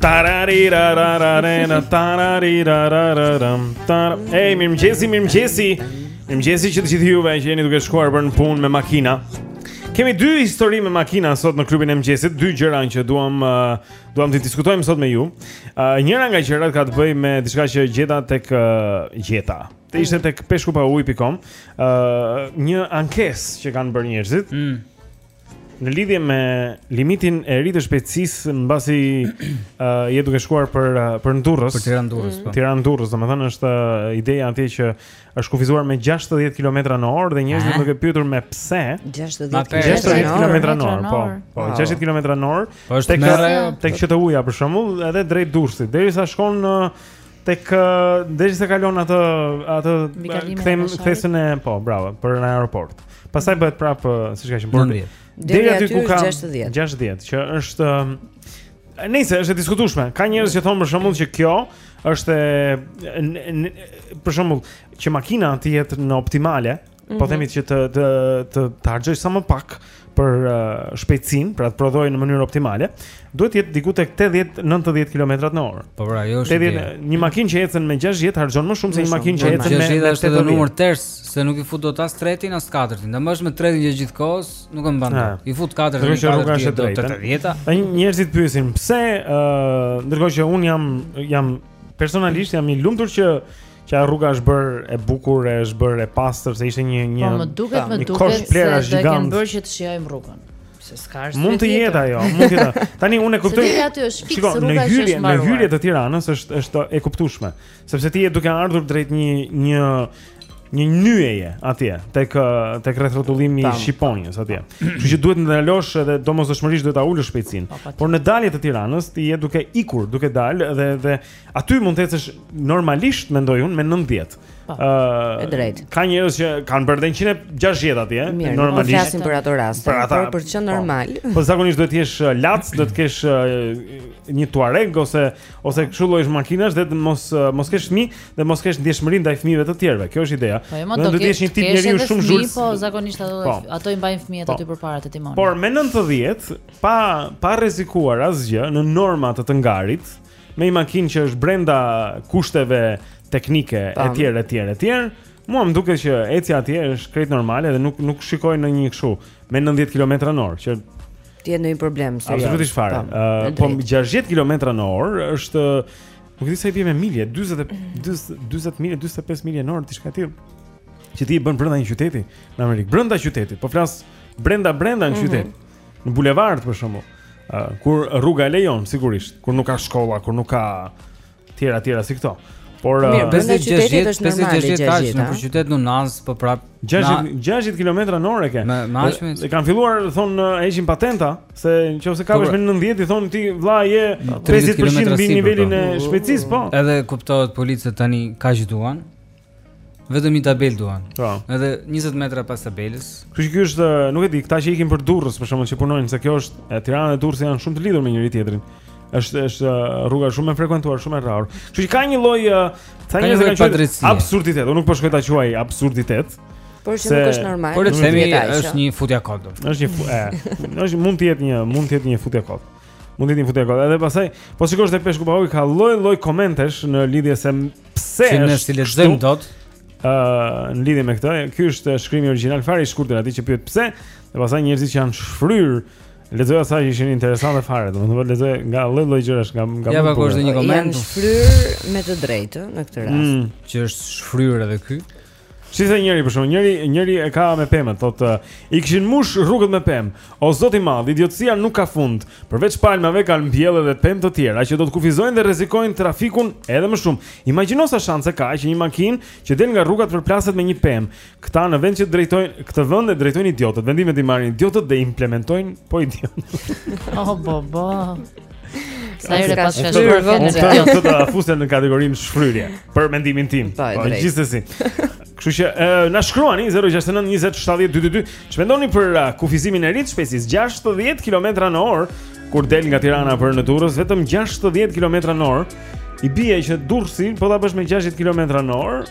Tarari ra ra ra ra na tarari ra ra ra ra tar Ej mirë mëngjesi mirë mëngjesi Mirë mëngjesi që të gjithë juve që jeni duke shkuar për në punë me makina Kemi dy histori me makina sot në klubin e mëngjesit, dy gjëra që duam uh, duam të diskutojmë sot me ju. Uh, njëra nga gjërat ka të bëjë me diçka që gjeta tek uh, gjeta. Te ishte tek peshkupauje.com, uh, një ankesë që kanë bërë njerëzit. Mm. Në lidhje me limitin e ri të shpejtësisë mbasi uh, je duke shkuar për uh, për në Durrës. Për Tiranë Durrës. Po. Tiranë Durrës, domethënë është uh, ideja atje që është kufizuar me 60 kilometra në orë dhe njerëzit ah. duke pyetur me pse 60 kilometra në orë. Po, po 60 kilometra në orë. Po, është tek tek QTU-ja për shembull, edhe drejt Durrësit, derisa shkon në uh, Tek derisa kalon atë atë kthem kthesën e po, bravo, për në aeroport. Pastaj mhm. bëhet prap siç ka qenë por deri aty ku ka 60. 60 që është Nejse është e diskutueshme, ka njerëz që thonë për shembull që kjo është për shembull që makina të jetë në optimale, -hmm. po mhm. themi që të të të, të harxhojë sa më pak për uh, shpejtësinë, pra të prodhojë në mënyrë optimale, duhet të jetë diku tek 80-90 kilometrat në orë. Po pra, ajo është. 80 një makinë që ecën me 60 harxhon më shumë se një makinë që ecën me 80 është edhe numër ters, se nuk i fut dot as tretin as katërtin. Do mbash me tretin që gjithkohës nuk e mban. I fut katërtin. Do të thotë rruga është drejtë. 80-a. Po njerëzit pyesin, pse ë uh, ndërkohë që un jam jam personalisht jam i lumtur që Që rruga është bërë e bukur, e është bërë e pastër, se ishte një një. Po më duket, më duket se do ta kenë bërë që të shijojmë rrugën. Se s'ka as. Mund të jetë ajo, mund të jetë. Tani unë e kuptoj. Deri aty është fikse rruga që është mbaruar. Në hyrje të Tiranës është është e kuptueshme, sepse ti je duke ardhur drejt një një një nyjeje atje tek tek rrethrrotullimi i Shqiponjës atje. Kështu që duhet të ndalosh edhe domosdoshmërisht duhet ta ulësh shpejtësinë. Po, po, po. Por në dalje të Tiranës ti je duke ikur, duke dalë dhe dhe Aty mund të ecësh normalisht mendoj unë me 90. Po. Ëh, drejt. Ka njerëz që kanë bërë dën 160 atje, Mirë, po normalisht. Mirë, flasim për ato raste, për, ata, për, për që po. normal. Po, po zakonisht duhet të jesh uh, lac, do të kesh uh, një Touareg ose ose kështu llojsh makinash dhe të mos uh, mos kesh fëmijë dhe mos kesh ndjeshmëri ndaj fëmijëve të tjerëve. Kjo është ideja. Po, jo, do të jesh një tip njeriu shumë zhul. Po zakonisht ato po. ato i mbajnë fëmijët aty përpara timonit. Por me 90 pa pa rrezikuar asgjë në norma të të ngarit. me një makinë që është brenda kushteve teknike etj etj etj. Mua më duket që ecja atje është krejt normale dhe nuk nuk shikoj në një kështu me 90 km/h që ti je ndonjë problem se absolutisht fare. Ëh po 60 km/h është nuk e di sa i bie me milje, 40 40 40 milje, 45 milje në orë diçka e tillë. Që ti e bën brenda një qyteti në Amerikë, brenda qytetit, po flas brenda brenda në mhm. qytet. Mm -hmm. në bulevard për shembull, uh, kur rruga e lejon sigurisht, kur nuk ka shkolla, kur nuk ka tjera tjera si këto. Por Mirë, uh, nëpër qytete është normale 60 km në qytet në Naz, po prap 60 60 km në orë ke. Kanë filluar thon heqin patenta se në qoftë se ke ecë me 90 i thon ti vlla je 30% mbi nivelin e shpejtësisë, po. Edhe kuptohet policët tani kaq duan. Vetëm një tabelë duan. Po. Edhe 20 metra pas tabelës. Kështu që ky është, nuk e di, këta që ikin për Durrës, për shkak që punojnë, se kjo është e Tirana dhe Durrësi janë shumë të lidhur me njëri tjetrin. Është është rruga shumë e frekuentuar, shumë e rrahur. Kështu që ka një lloj sa një lloj padrejtësi. Absurditet, unë nuk po shkoj ta quaj absurditet. Por që nuk është normal. Por themi është një futja kot. Është një, e, është mund të jetë një, mund të jetë një futja kot. Mund të jetë një futja kot. Edhe pastaj, po shikosh te Peshku pa ujë ka lloj-lloj komentesh në lidhje se Pse është? Ne s'i lexojmë dot? Ëh, uh, në lidhje me këtë, ky është shkrimi origjinal fare i shkurtër aty që pyet pse, dhe pastaj njerëzit që janë shfryr Lexoj ca që ishin interesante fare, domethënë po lexoja nga lloj-lloj gjërash nga nga. Ja pa lexoje një koment. Shfryr me të drejtë në këtë rast. Mm. Që është shfryr edhe ky. Si se njëri për shembull, njëri, njëri e ka me pemët, thotë, uh, i kishin mbush rrugët me pemë, o zot i madh, idiotësia nuk ka fund, përveç palmave kanë mbjellë dhe pemë të tjera, që do të kufizojnë dhe rrezikojnë trafikun edhe më shumë. Imagjino sa shanse ka që një makinë që del nga rruga të përplaset me një pemë, këta në vend që drejtojnë, këtë vend e drejtojnë idiotët, vendimet i marrin idiotët dhe implementojnë po idiotët. oh, bo, bo. Sa herë pas ka shkruar vend. Këto futen në kategorinë shfryrje për mendimin tim. Po, po gjithsesi. Kështu që na shkruani 069 20 70 222, ç'mendoni për uh, kufizimin e ri të shpejtësisë 60 km/h kur del nga Tirana për në Durrës vetëm 60 km/h. I bie që Durrësi po ta bësh me 60 km/h,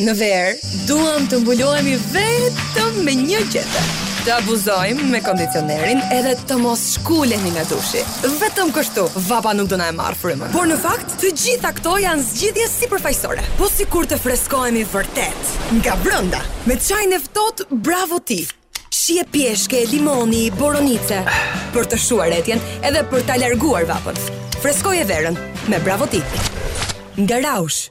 Në verë, duam të mbulohemi vetëm me një gjethe. Të abuzojmë me kondicionerin edhe të mos shkulemi nga dushi. Vetëm kështu, vapa nuk do na e marrë frymën. Por në fakt, të gjitha këto janë zgjidhje sipërfaqësore. Po sikur të freskohemi vërtet nga brenda me çajin e ftohtë Bravo Ti. Shije pjeshke, limoni, boronice për të shuar etjen edhe për ta larguar vapën. Freskoje verën me Bravo Ti. Nga Raush.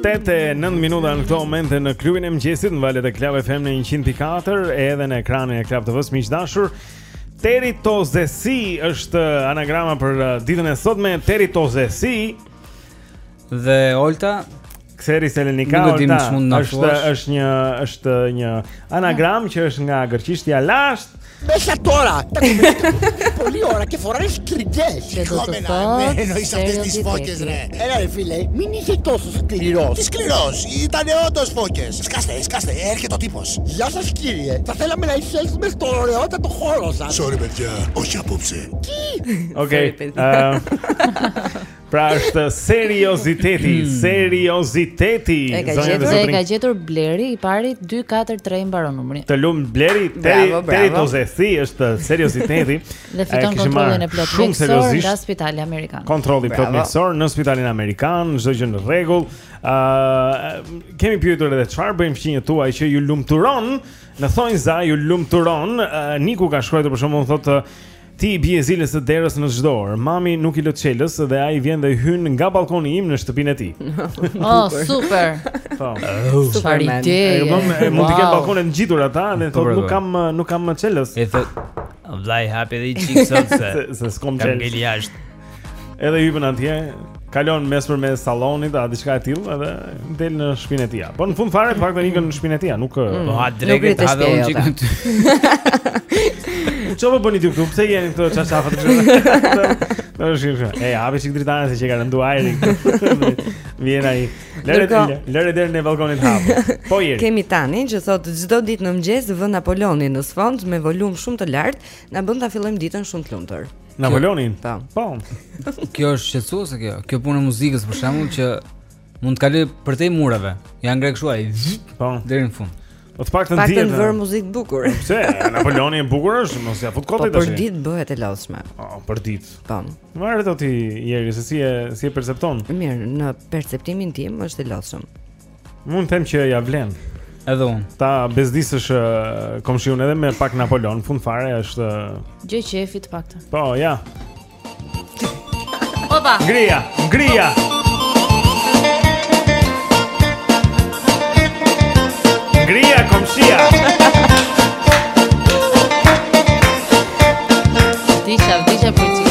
Tetë e 9 minuta në këto momente në klubin e mëngjesit në valët e Club FM në 100.4 edhe në ekranin e Club TV-s miq të dashur. Teritozesi është anagrama për uh, ditën e sotme, Teritozesi dhe Olta kseris elinika Olta. Është është një është një anagram që është nga gërqishtja lashtë Μέσα τώρα! Πολύ ώρα και φοράς κλειδές. Ναι, εννοείς αυτές τις φώκες, ρε. Έλα ρε φίλε, μην είσαι τόσο σκληρός. Τι σκληρός, ήταν όντως φώκες. Σκάστε, σκάστε, έρχεται ο τύπος. Γεια σας κύριε, θα θέλαμε να εισέλθουμε στο ωραιότατο χώρο σας. Sorry παιδιά, όχι απόψε. Τι. Οκ. Ε, Pra është serioziteti, hmm. serioziteti. E ka gjetur, e ka gjetur Bleri i pari 243 mbaron numri. Të lum Bleri, Teritozesi është serioziteti. Dhe fiton kontrollin e plotë shumë seriozisht nga Spitali Amerikan. Kontrolli i plotë mjekësor në Spitalin Amerikan, çdo gjë në rregull. Ë uh, kemi pyetur edhe çfarë bëjnë fqinjët tuaj që ju lumturon, në thonjza ju lumturon. Uh, Niku ka shkruar për shkakun thotë Ti i bie ziles së derës në çdo orë. Mami nuk i lë çelës dhe ai vjen dhe hyn nga balkoni im në shtëpinë e tij. Oh, super. Po. Super ide. E bëm, e mund të ketë balkonet të ngjitura ata dhe thotë nuk kam nuk kam çelës. E thotë vllai hape dhe i çik sot se se s'kom çelës. Kam ngel jashtë. Edhe hypën atje, kalon mes për mes sallonit a diçka e tillë edhe del në shpinën e tij. Po në fund fare të paktën ikën në shpinën e tij, nuk mm. po ha drekën ta dhe unë çikën ty. Ço po bëni ti këtu? Pse jeni këtu çfarë çafa të bëni? Do të shihni. Ej, a vjen si dritarja se që ka rëndu ajri. Vjen ai. Lëre lëre deri në balkonin e hapur. Po jeri. Kemi Tanin që thotë çdo ditë në mëngjes vë Napoleonin në sfond me volum shumë të lartë, na bën ta fillojmë ditën shumë të lumtur. Napoleonin. Po. po. Kjo është shqetësuese kjo. Kjo punë e muzikës për shembull që mund të kalojë përtej mureve. Ja ngre kështu ai. Po. Deri në fund. Po të paktën dihet. Paktën vër muzikë të bukur. Po, pse? Napoleoni i bukur është, mos ja fut kot tash. Po për ditë bëhet e lodhshme. Po për ditë. Po. Varet ai njeri se si e si e percepton. Mirë, në perceptimin tim është e lodhshëm. Mund të them që ja vlen. Edhe unë. Ta bezdisësh komshiun edhe me pak Napoleon, fund fare është gjë qefi të paktën. Po, ja. Opa. Ngria, ngria. Ngria komshisë. Ti sa, ti sa për ti.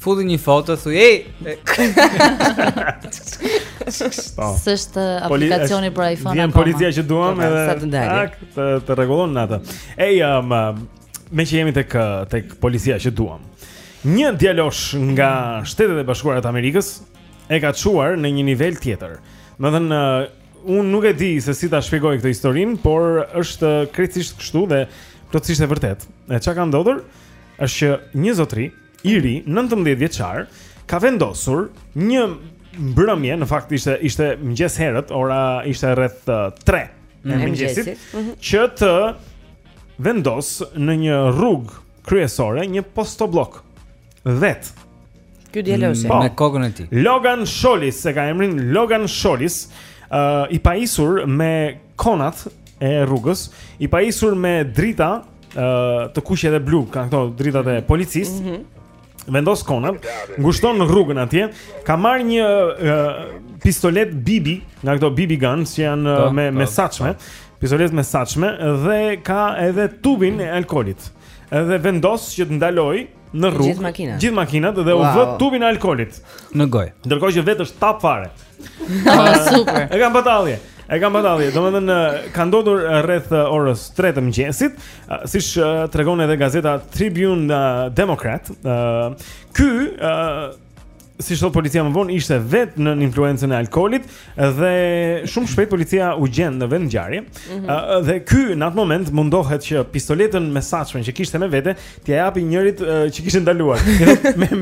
Futi një foto, thuj, ej! Po. S'është aplikacioni për iPhone akoma. Vjen policia që duam po, edhe të ndalë. Të, të rregullon ata. Ej, um, meqë jemi tek, tek policia që duam. Një djalosh nga Shtetet e Bashkuara të Amerikës e ka çuar në një nivel tjetër. Domethënë... Unë nuk e di se si ta shpjegoj këtë historinë, por është krejtësisht kështu dhe plotësisht e vërtetë. E ça ka ndodhur është që një zotëri, i ri, 19 vjeçar, ka vendosur një mbrëmje, në fakt ishte ishte mëngjes herët, ora ishte rreth 3 e mëngjesit, mhm. që të vendosë në një rrugë kryesore një postobllok. Vetë. Ky djaloshi po. me kokën e tij. Logan Shaulis, se e ka emrin Logan Shaulis, uh, i pajisur me konat e rrugës, i pajisur me drita të kuqe dhe blu, ka këto dritat e policisë. Mm -hmm. Vendos konat, ngushton rrugën atje, ka marrë një uh, pistoletë BB, nga këto BB guns që janë uh, me me saçme, pistoletë me saçme dhe ka edhe tubin e alkoolit. Edhe vendos që të ndalojë në rrugë, gjithë makinat, gjithë makinat dhe wow. u vë tubin e alkoolit në gojë. Ndërkohë që vetë është tapë fare. Oh, super. E ka mbathur. E ka mbathur. Domethënë ka ndodhur rreth orës 3 të mëngjesit, siç tregon edhe gazeta Tribune Democrat. Ky siç thotë policia më vonë ishte vetë nën influencën e alkoolit dhe shumë shpejt policia u gjend në vendngjarje. Mm -hmm. Dhe ky në atë moment mundohet që pistoletën me saçme që kishte me vete t'ia japë njërit që kishte ndaluar.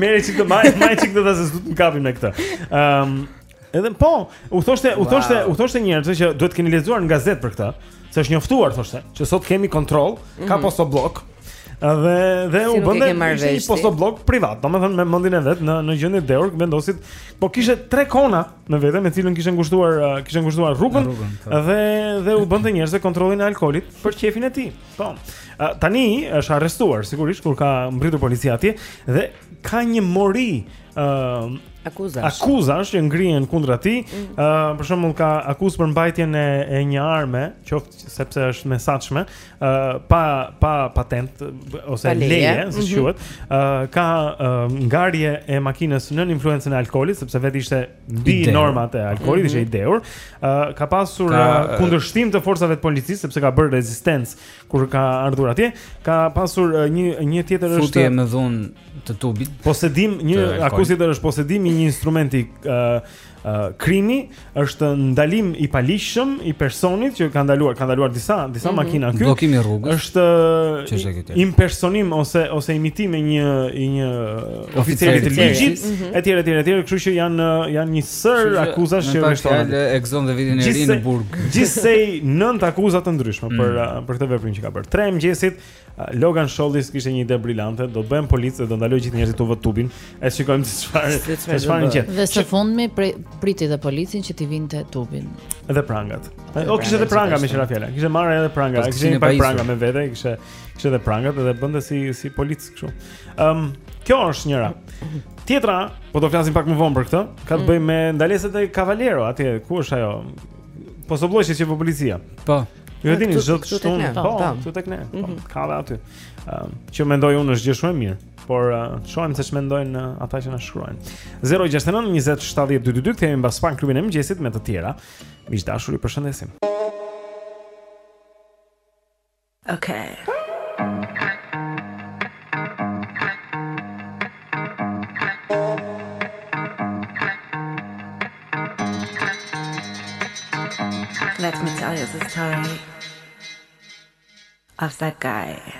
merre një çik ti, mbaj, mbaje çik ti, se s'të kapin me këtë. Ëm um, Edhe po, u thoshte, u thoshte, wow. u thoshte njerëzve që duhet të keni lexuar në gazetë për këtë. Se është njoftuar thoshte, që sot kemi kontroll, mm -hmm. ka mhm. postobllok. Dhe dhe si u bënte një postobllok privat, domethënë me mendjen e vet në në gjendje të dehur, vendosi, po kishte tre kona me vete me të cilën kishte ngushtuar, uh, kishte ngushtuar rrugën, rrugën po. dhe dhe u bënte njerëzve kontrollin e alkoolit për qejfin e tij. Po. Uh, tani është arrestuar sigurisht kur ka mbërritur policia atje dhe ka një mori uh, akuzash. Akuzash që ngrihen kundra tij, ë mm. uh, për shembull ka akuzë për mbajtjen e, e një arme, qoftë sepse është me saçme, ë uh, pa pa patentë ose pa leje, leje siç mhm. quhet, ë mm -hmm. uh, ka uh, ngarje e makinës nën influencën e alkoolit, sepse vetë ishte mbi normat e alkoolit, mm -hmm. ishte i dehur, ë uh, ka pasur ka, uh, kundërshtim të forcave të policisë sepse ka bërë rezistencë kur ka ardhur atje, ka pasur një një tjetër është futje me dhun të tubit. Posedim një akuzë tjetër është posedim i një instrumenti ë uh, uh, krimi, është ndalim i paligjshëm i personit që ka ndaluar, ka ndaluar disa disa mm -hmm. makina këtu. Bllokimi i rrugës. Është uh, impersonim ose ose imitim i një i një oficeri të ligjit, etj etj etj, kështu që janë janë një sërë akuzash që vështirë. E gëzon dhe vitin e ri në burg. Gjithsej nënt akuza të ndryshme për mm. uh, për këtë veprim që ka bërë. Tre mëngjesit uh, Logan Shollis kishte një ide brilante, do të bëhem polic dhe do ndaloj gjithë njerëzit t'u vë tubin. E shikojmë se çfarë se çfarë gjet. Dhe së fundmi priti dhe policin që t'i vinte tubin. Edhe prangat. O kishte edhe pranga meqë ra fjala. Kishte marrë edhe pranga, kishte një palë pranga me vete, kishte kishte edhe prangat dhe bënte si si polic kështu. Ëm, um, kjo është njëra. Tjetra, po do flasim pak më vonë për këtë, ka të mm. bëjë me ndalesat e Cavaliero atje, ku është ajo? Po se ç'bën policia. Po. Ju e dini, çdo të shtunë, po, këtu tek ne, po, mhm. ka dhe aty. Ehm, që mendoj unë është gjë shumë e mirë, por eh, shohem se ç'mendojnë eh, ata që na shkruajnë. 069 20 70 222, kthehemi mbas pak klubin e mëngjesit me të tjera. Miq të dashur ju përshëndesim. Okay. Let me tell you this story of that guy.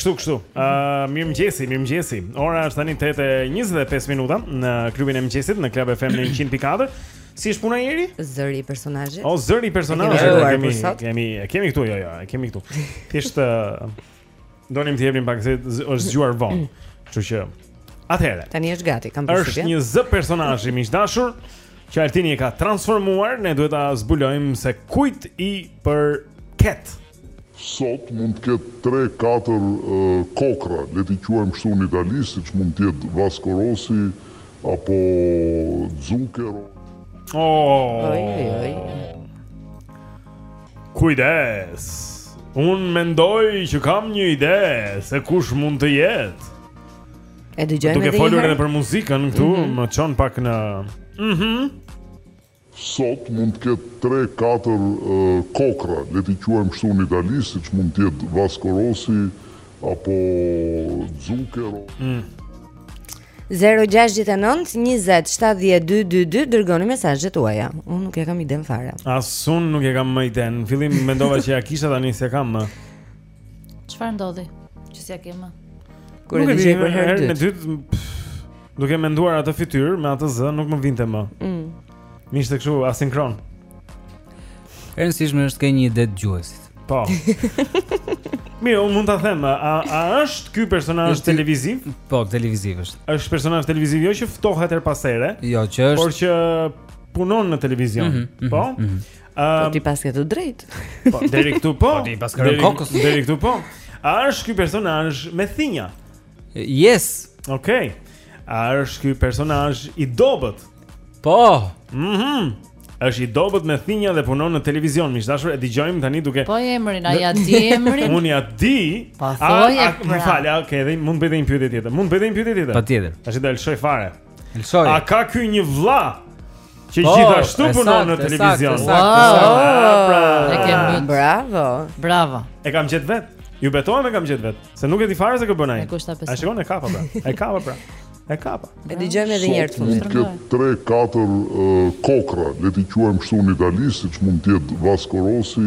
kështu kështu. Ë, uh, mirëmëngjesi, mirëmëngjesi. Ora është tani 8:25 minuta në klubin e mëngjesit në Club FM në 100.4. Si është puna Eri? Zëri i personazhit. O zëri i personazhit. Kemi kemi kemi këtu jo jo, e kemi këtu. Thjesht donim të jepnim pak se është zgjuar vonë. Kështu që atëherë. Tani është gati, kam përshtypjen. Është një zë personazhi miq të dashur që Altini e ka transformuar, ne duhet ta zbulojmë se kujt i përket. Sot mund të ketë tre, katër kokrra, le t'i quajmë kështu në Itali, siç mund të jetë Vasko Rosi apo Zukero. Oh. Kujdes. Un mendoj që kam një ide se kush mund të jetë. E dëgjojmë edhe. Duke folur edhe për muzikën këtu, mm -hmm. më çon pak në Mhm. Mm Sot mund të ketë tre, katër kokrra, le t'i quajmë kështu në Itali, siç mund të jetë Vasko Rosi apo Zukero. Zero gjashtëdhjetë e nëntë njëzet shtatëdhjetë dy dy dy dërgoni mesazhet tuaja. Unë nuk e kam idenë fare. As unë nuk e kam më idenë. Në fillim mendova që ia kisha tani s'e kam më. Çfarë ndodhi? Që s'ja ke më. Kur e dëgjoj për herë të dytë, duke menduar atë fytyrë me atë zë, nuk më vinte më. Mm. M'ishte kështu asinkron. Rëndësishme është të kenë ide dëgjuesit. Po. Mirë, unë mund ta them, a, a është ky personazh televiziv? Po, televiziv është. Është personazh televiziv jo që ftohet herë pas here. Jo, që është. Por që punon në televizion. Mm -hmm, po. Mm -hmm. Um, ti paske të drejtë. Po, deri këtu po. Po ti paske rënë kokës. Deri këtu po. A është ky personazh me thinja? Yes. Okej. Okay. A është ky personazh i dobët? Po. Mhm. Mm është i dobët me thinja dhe punon në televizion. Miq të dashur, e dëgjojmë tani duke Po emrin, a ja di emrin? Unë ja di. Po, a, a, më fal, a, okay, dhe mund të bëj një pyetje tjetër. Mund të bëj një pyetje tjetër. Patjetër. Tash do të të lëshoj fare. Lëshoj. A ka ky një vlla? Që, po, gjithashtu punon në televizion. Wow, ah, pra. E ke mbyt. Bravo. Bravo. E kam gjet vet. Ju betohem e kam gjet vet, se nuk e di fare se kë bën ai. A e shikon e kapa pra. E kapa pra. E kapa. E dëgjojmë edhe një herë të fundit. Ka 3 4 kokra, le t'i quajmë kështu në Itali, siç mund të jetë Vasco Rossi,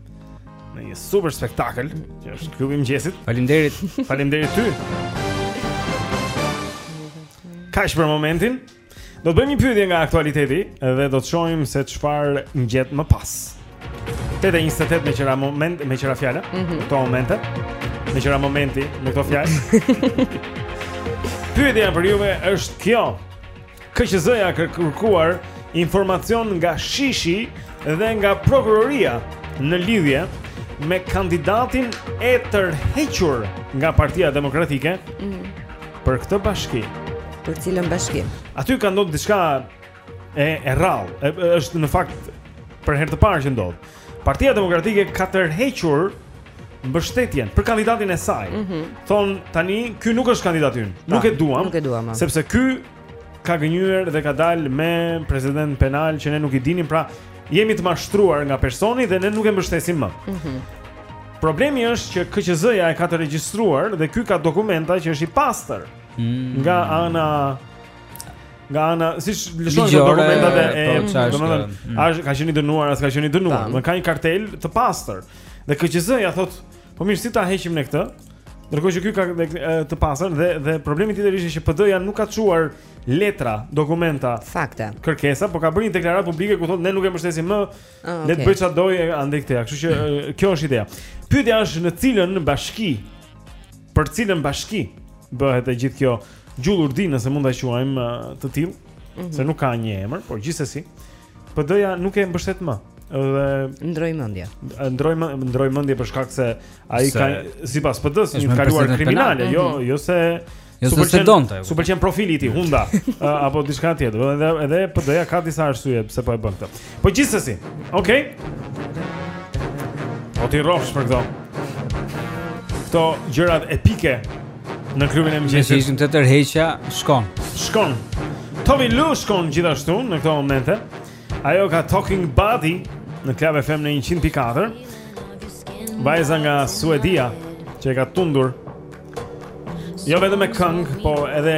Në një super spektakël Që është klubi i mëngjesit Faleminderit Faleminderit ty Kaq për momentin Do të bëjmë një pyetje nga aktualiteti Dhe do të shohim se çfarë ngjet më pas 8.28 meqë ra momenti Meqë ra fjala mm -hmm. Në këto momente Meqë ra momenti Në këto fjalë Pyetja për juve është kjo KQZ-ja ka kërkuar informacion nga SHISH-i dhe nga prokuroria në lidhje me kandidatin e tërhequr nga Partia Demokratike mm. për këtë bashki. Për cilën bashki? Aty ka ndodhur diçka e e rrallë. Është në fakt për herë të parë që ndodh. Partia Demokratike ka tërhequr mbështetjen për kandidatin e saj. Mm -hmm. Thonë tani ky nuk është kandidati ynë. Po, nuk e duam. Nuk e duam. Po. Sepse ky ka gënjyer dhe ka dalë me precedentë penalë që ne nuk i dinim, pra jemi të mashtruar nga personi dhe ne nuk e mbështesim më. Mm -hmm. Problemi është që KQZ-ja e ka të regjistruar dhe ky ka dokumenta që është i pastër mm -hmm. nga ana nga ana siç lëshohen dokumentat e e po, domethënë mm. as ka qenë dënuar as ka qenë dënuar domethënë ka një kartelë të pastër dhe KQZ-ja thotë po mirë si ta heqim ne këtë ndërkohë që ky ka të pastër dhe dhe problemi tjetër ishte që PD-ja nuk ka çuar letra dokumenta fakte kërkesa por ka bërë një deklaratë publike ku thotë ne nuk e mbështesim më ah, le të bëjë çfarë të dojë andaj këtë kështu që kjo është ideja pyetja është në cilën bashki Për cilën bashki bëhet e gjithë kjo gjullurdi nëse mund ta quajmë eh, të tillë, mm -hmm. se nuk ka një emër, por gjithsesi PD-ja nuk e mbështet më dhe ndërroi mendje. Ndërroi ndërroi mendje për shkak se ai ka sipas PD-s një të kaluar kriminale, jo, mhm. jo se jo se donte. Po. S'u pëlqen profili i tij, hunda apo diçka tjetër. Edhe edhe PD-ja ka disa arsye pse po e bën këtë. Po gjithsesi. Okej. Okay. O ti rrofsh për këto. Këto gjërat epike në klubin e mëngjesit. Ne ishim të tërheqja, shkon. Shkon. Tove Lo shkon gjithashtu në këto momente. Ajo ka Talking Body në Club FM në 100.4. Vajza nga Suedia që e ka tundur. Jo vetëm me këngë, po edhe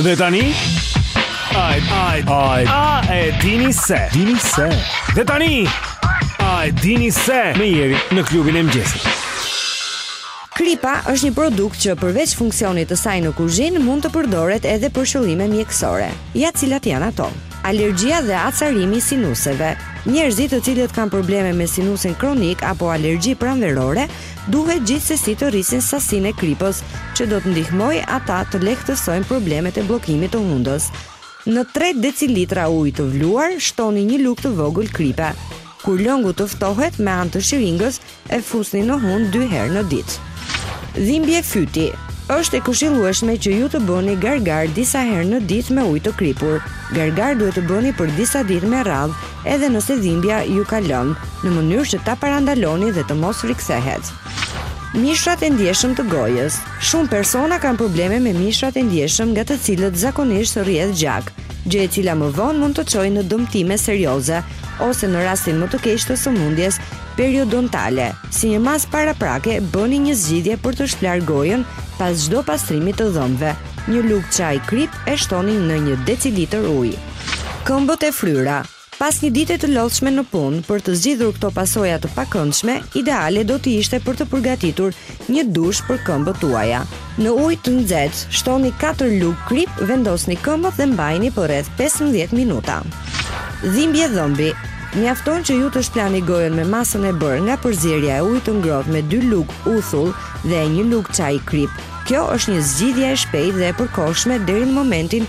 Dhe tani Ai ai ai a e dini se dini se Dhe tani Ai dini se me Erin në klubin e mëngjesit Kripa është një produkt që përveç funksionit të saj në kuzhinë mund të përdoret edhe për qëllime mjekësore. Ja cilat janë ato. Alergjia dhe acarimi i sinuseve. Njerëzit të cilët kanë probleme me sinusin kronik apo alergji pranverore duhet gjithsesi të rrisin sasinë e kripës, që do të ndihmojë ata të lehtësojnë problemet e bllokimit të hundës. Në tre decilitra ujë të vluar shtoni një lugë të vogël kripe. Kur lëngu të ftohet me anë të shiringës, e fusni në hundë dy herë në ditë. Dhimbje fyti. Është e këshillueshme që ju të bëni gargarë disa herë në ditë me ujë të kripur. Gargarë duhet të bëni për disa ditë me radhë, edhe nëse dhimbja ju kalon, në mënyrë që ta parandaloni dhe të mos rikthehet. Mishrat e ndjeshëm të gojës. Shumë persona kanë probleme me mishrat e ndjeshëm nga të cilët zakonisht rrjedh gjak, gjë e cila më vonë mund të çojë në dëmtime serioze ose në rastin më të keq të sëmundjes periodontale. Si një masë paraprake, bëni një zgjidhje për të shpëlarë gojën pas çdo pastrimi të dhëmbëve. Një lugë çaj kripë e shtoni në një decilitër ujë. Këmbët e fryra. Pas një dite të lodhshme në punë, për të zgjidhur këto pasoja të pakëndshme, ideale do të ishte për të përgatitur një dush për këmbët tuaja. Në ujë të nxehtë, shtoni katër lugë kripë, vendosni këmbët dhe mbajini për rreth pesëmbëdhjetë minuta. Dhimbje dhëmbi. Mjafton që ju të shpëlani gojën me masën e bërë nga përzierja e ujit të ngrohtë me dy lugë uthull dhe një lugë çaji kripë. Kjo është një zgjidhje e shpejtë dhe e përkohshme deri në momentin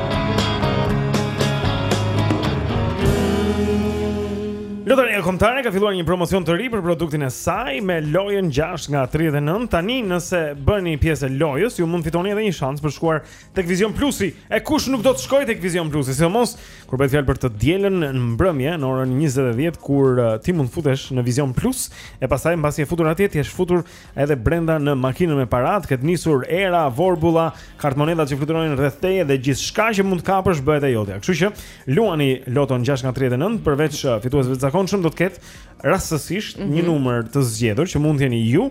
Lotaria Kombëtare ka filluar një promocion të ri për produktin e saj me lojën 6 nga 39. Tani nëse bëheni pjesë e lojës, ju mund të fitoni edhe një shans për shkuar tek Vision Plusi. E kush nuk do të shkojë tek Vision Plusi? Sidomos kur bëhet fjalë për të dielën në mbrëmje në orën 20:10 kur uh, ti mund të futesh në Vision Plus e pastaj mbasi je futur atje ti je futur Edhe brenda në makinën me para, të ketë nisur era, vorbulla, kartmonedat që fluturojnë rreth teje dhe gjithçka që mund të kapësh bëhet e jotja. Kështu që, luani loton 6 nga 39, përveç uh, fituesve të zakonshëm do të ketë rastësisht mm -hmm. një mhm. numër të zgjedhur që mund të jeni ju,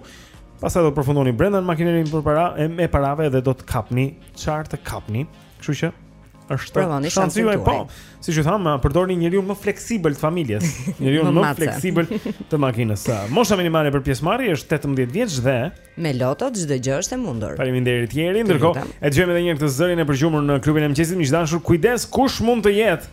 pastaj do të përfundoni brenda në makinerinë e, e parave dhe do të kapni, çfarë të kapni, kështu që, Është shansi juaj po. Siç ju thamë, përdorni njeriu më fleksibël të familjes, njeriu më, më fleksibël të makinës. Mosha minimale për pjesëmarrje është 18 vjeç dhe me loto çdo gjë është e mundur. Faleminderit Jeri. Ndërkohë, e dëgjojmë edhe një herë këtë zërin e përgjumur në klubin e mëngjesit, miq të dashur, kujdes kush mund të jetë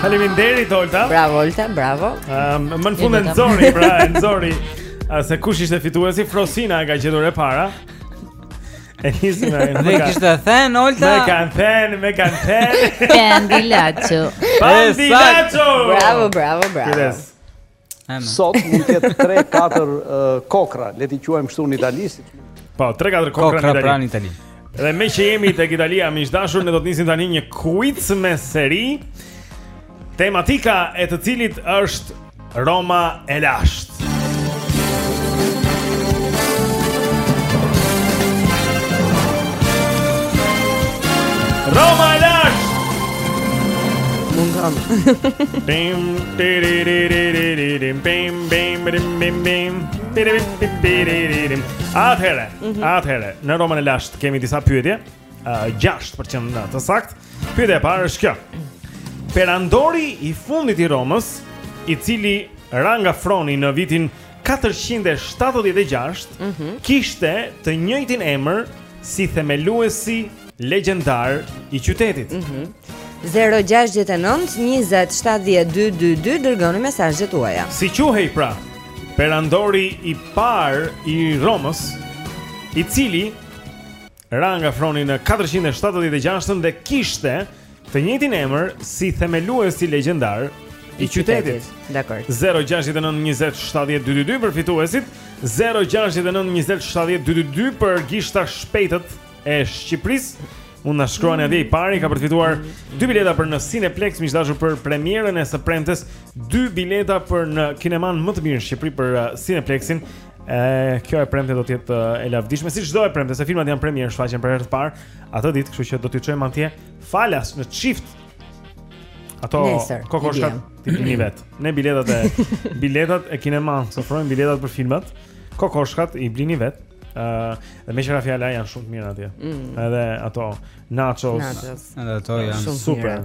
Faleminderit Olta. Bravo Olta, bravo. Ëm um, më në fund e nxori, pra e nxori. Se kush ishte fituesi? Frosina e ka gjetur e para. E nisi me në Më kishte thënë, Olta Më kanë thënë, më kanë thënë Pandi Laço Pandi Laço Bravo, bravo, bravo Kires Sot mund të jetë 3-4 kokrra, le t'i quajmë kështu në Itali. Po, 3-4 kokrra në Itali. Kokrra në Itali. Dhe meqë jemi tek Italia, miq të dashur, ne do të nisim tani një quiz me seri, tematika e të cilit është Roma e lashtë. Roma Mundon. Bim tiriririm bim bim bim bim bim. Tiriririm. Atëherë, mhm. atëherë, në Romën e Lashtë kemi disa pyetje. Uh, 6 për të qenë të saktë Pyetja e parë është kjo Perandori i fundit i Romës I cili ra nga froni në vitin 476 mm -hmm. Kishte të njëjtin emër si themeluesi legjendar i qytetit. Mm -hmm. 0-6-9-20-7-2-2-2-2 Dërgoni mesazhet tuaja Si quhej pra Perandori i parë i Romës I cili Ra nga froni në 476 Dhe kishte Të njëjtin emër si themeluesi legjendar I qytetit Dakord 0-6-9-20-7-2-2-2-2 Për fituesit 0-6-9-20-7-2-2-2-2 Për gishtashpejtët e Shqipërisë. Mund na shkruani atje i pari ka për të fituar dy bileta për në Cineplex, miq të dashur për premierën e së premtes, dy bileta për në kineman më të mirë në Shqipëri për uh, Cineplexin. E, kjo e premte do të jetë uh, e lavdishme, si çdo e premte, se filmat janë premierë, shfaqen për herë të parë atë ditë, kështu që do t'ju çojmë atje falas në çift. Ato Nesër, i kokoshkat biem. t'i blini vet. Ne biletat e biletat e kinemas, ofrojmë biletat për filmat. Kokoshkat i blini vet. Uh, dhe me që ra fjala janë shumë të mirë atje mm. Edhe ato nachos, nachos. Edhe ato janë shumë super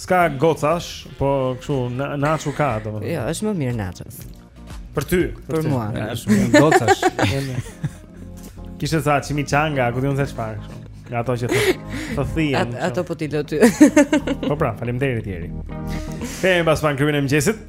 S'ka focaccia, po këshu nacho ka ato Jo, është më mirë nachos Për ty Për, për ty. mua është më mirë focaccia Kishtë të sa qimi qanga, ku t'ju në se qfarë këshu Nga ato që të, të thien At, Ato po t'i lë ty Po pra, faleminderit Kthehemi pas pak në Klubin e Mëngjesit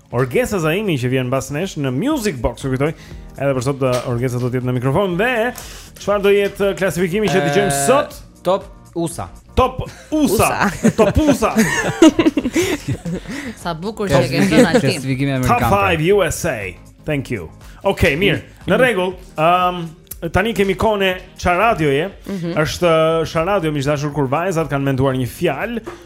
Orgesa Zaimi që vjen mbas nesh në Music Box, ju kujtoj. Edhe për sot uh, Orgesa do të jetë në mikrofon dhe çfarë do jetë uh, klasifikimi që dëgjojmë sot? Top USA. Top USA. Top USA. Sa bukur që e ke thënë atë. Klasifikimi amerikan. Top 5 pra. USA. Thank you. Okej, okay, mirë. Në rregull, ëm um, tani kemi kohën e sharadios mm -hmm. është sharadio miq të dashur kur vajzat kanë menduar një fjal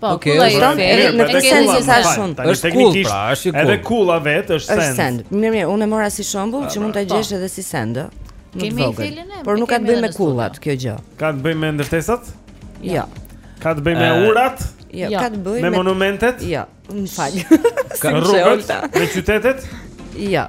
Po, okay, kulla është send, edhe në këtë sens është send. Është kullë, pra, është kullë. Edhe kulla vet është send. Është send. Mirë, mirë, unë e mora si shembull që mund ta po. gjesh edhe si send, ë. Kemi filin e. Por nuk ka të bëjë me kullat kjo gjë. Ka të bëjë me ndërtesat? Jo. Ka të bëjë me urat? Jo, jo, ka të bëjë me monumentet? Jo, më fal. Ka rrugët? Me qytetet? Jo.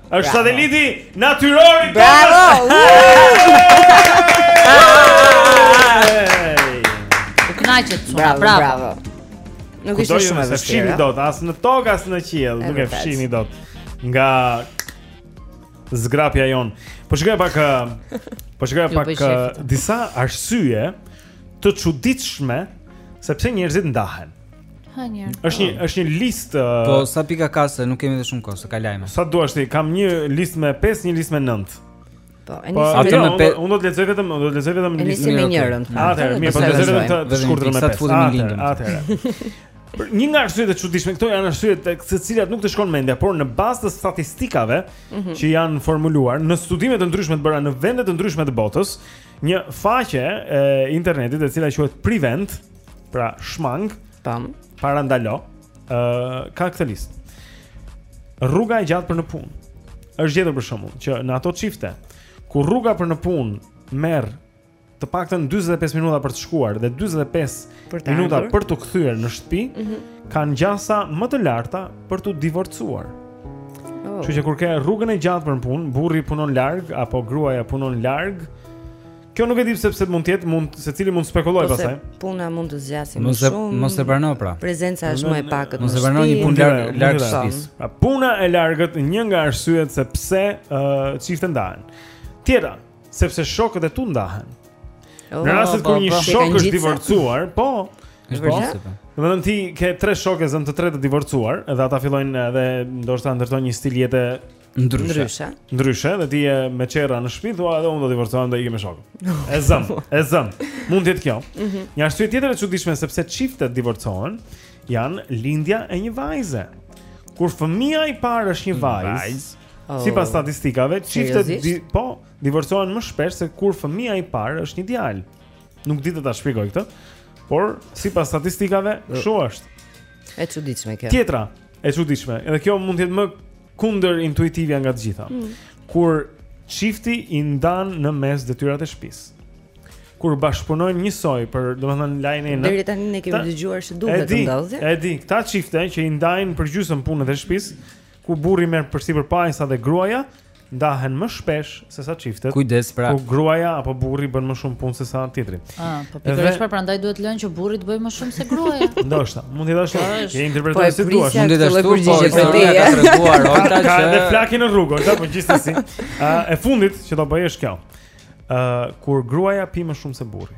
Është sateliti natyror i Bravo! U kënaqet shumë, bravo. bravo. Nuk ishte shumë e vështirë. S'fshiheni dot, as në tokë as në qiell, nuk fshiheni dot. Nga zgrapja jonë. Po shikoj pak po shikoj jo, pak disa arsye të çuditshme se pse njerëzit ndahen. Ha një. Është një është një listë. Uh, po sa pika ka se nuk kemi edhe shumë kohë, se ka lajme. Sa duash ti? Kam një listë me 5, një listë me 9. Po, e po, nisi jo, me pe... Unë do të lexoj vetëm, do të lexoj vetëm një. Nisim me njërën. Atëherë, mirë, po të lexoj vetëm të shkurtër me pesë. Atëherë, atëherë. Pra një nga arsyet e çuditshme këto janë arsyet tek të cilat nuk të shkon mendja, por në bazë të statistikave mm -hmm. që janë formuluar në studime të ndryshme të bëra në vende të ndryshme të botës, një faqe e internetit e cila quhet Prevent, mm Pra shmang, tam, parandalo, ë uh, ka këtë listë. Rruga e gjatë për në punë. Është gjetur për shembull që në ato çifte ku rruga për në punë merr të paktën 45 minuta për të shkuar dhe 45 minuta për t'u kthyer në shtëpi, mm -hmm. kanë gjasa më të larta për t'u divorcuar. Oh. Kështu që kur ke rrugën e gjatë për në punë, burri punon larg apo gruaja punon larg, Kjo nuk e di pse pse mund të jetë, mund secili mund të spekulojë pastaj. Puna mund të zgjasë më shumë. Mos e prano pra. Prezenca është më e pakët. Mos e prano një punë larg larg shtëpisë. Pra puna e largët, një nga arsyet se pse çiftet ndahen. Tjetra, sepse shokët e tu ndahen. Oh, në rastet kur një shok është divorcuar, po. Është vërtet. Po. Domethënë ti ke tre shokë, ta zëmë, të tre të divorcuar, edhe ata fillojnë edhe ndoshta ndërtojnë një stil jete Ndryshe. Ndryshe, dhe ti je me çerra në shtëpi, thua edhe unë do të divorcohem do ikem me shokun. E zëmë, e zëmë. Mund të jetë kjo. Mm -hmm. Një arsye tjetër e çuditshme sepse çiftet divorcohen janë lindja e një vajze. Kur fëmija i parë është një vajzë, vajz. oh. sipas statistikave, çiftet di, po divorcohen më shpesh se kur fëmija i parë është një djalë. Nuk di të ta shpjegoj këtë, por sipas statistikave, kështu është. E çuditshme kjo. Tjetra, e çuditshme. Edhe kjo mund të jetë më kundërintuitivja nga të gjitha. Mm. Kur çifti i ndan në mes detyrat e shtëpisë. Kur bashkëpunojnë njësoj për, domethënë, lajnë në. Deri tani ne kemi dëgjuar se duhet të ndodhë. E di, këta çifte që i ndajnë përgjysmë punët e shtëpisë, ku burri merr përsipër po aq sa dhe gruaja ndahen më shpesh se sa çiftet. Kujdes pra. Ku gruaja apo burri bën më shumë punë se sa tjetri. Ah, po pikërisht pra prandaj duhet lënë që burri të bëjë më shumë se gruaja. Ndoshta, mund të thashë, po, e interpretosh po, si duash. Mund të thashë, po e përgjigje Ka treguar Olta që ka edhe flakin në rrugë, Olta, po gjithsesi. Ah, e fundit që do bëjë është kjo. Ë, ah, kur gruaja pi më shumë se burri.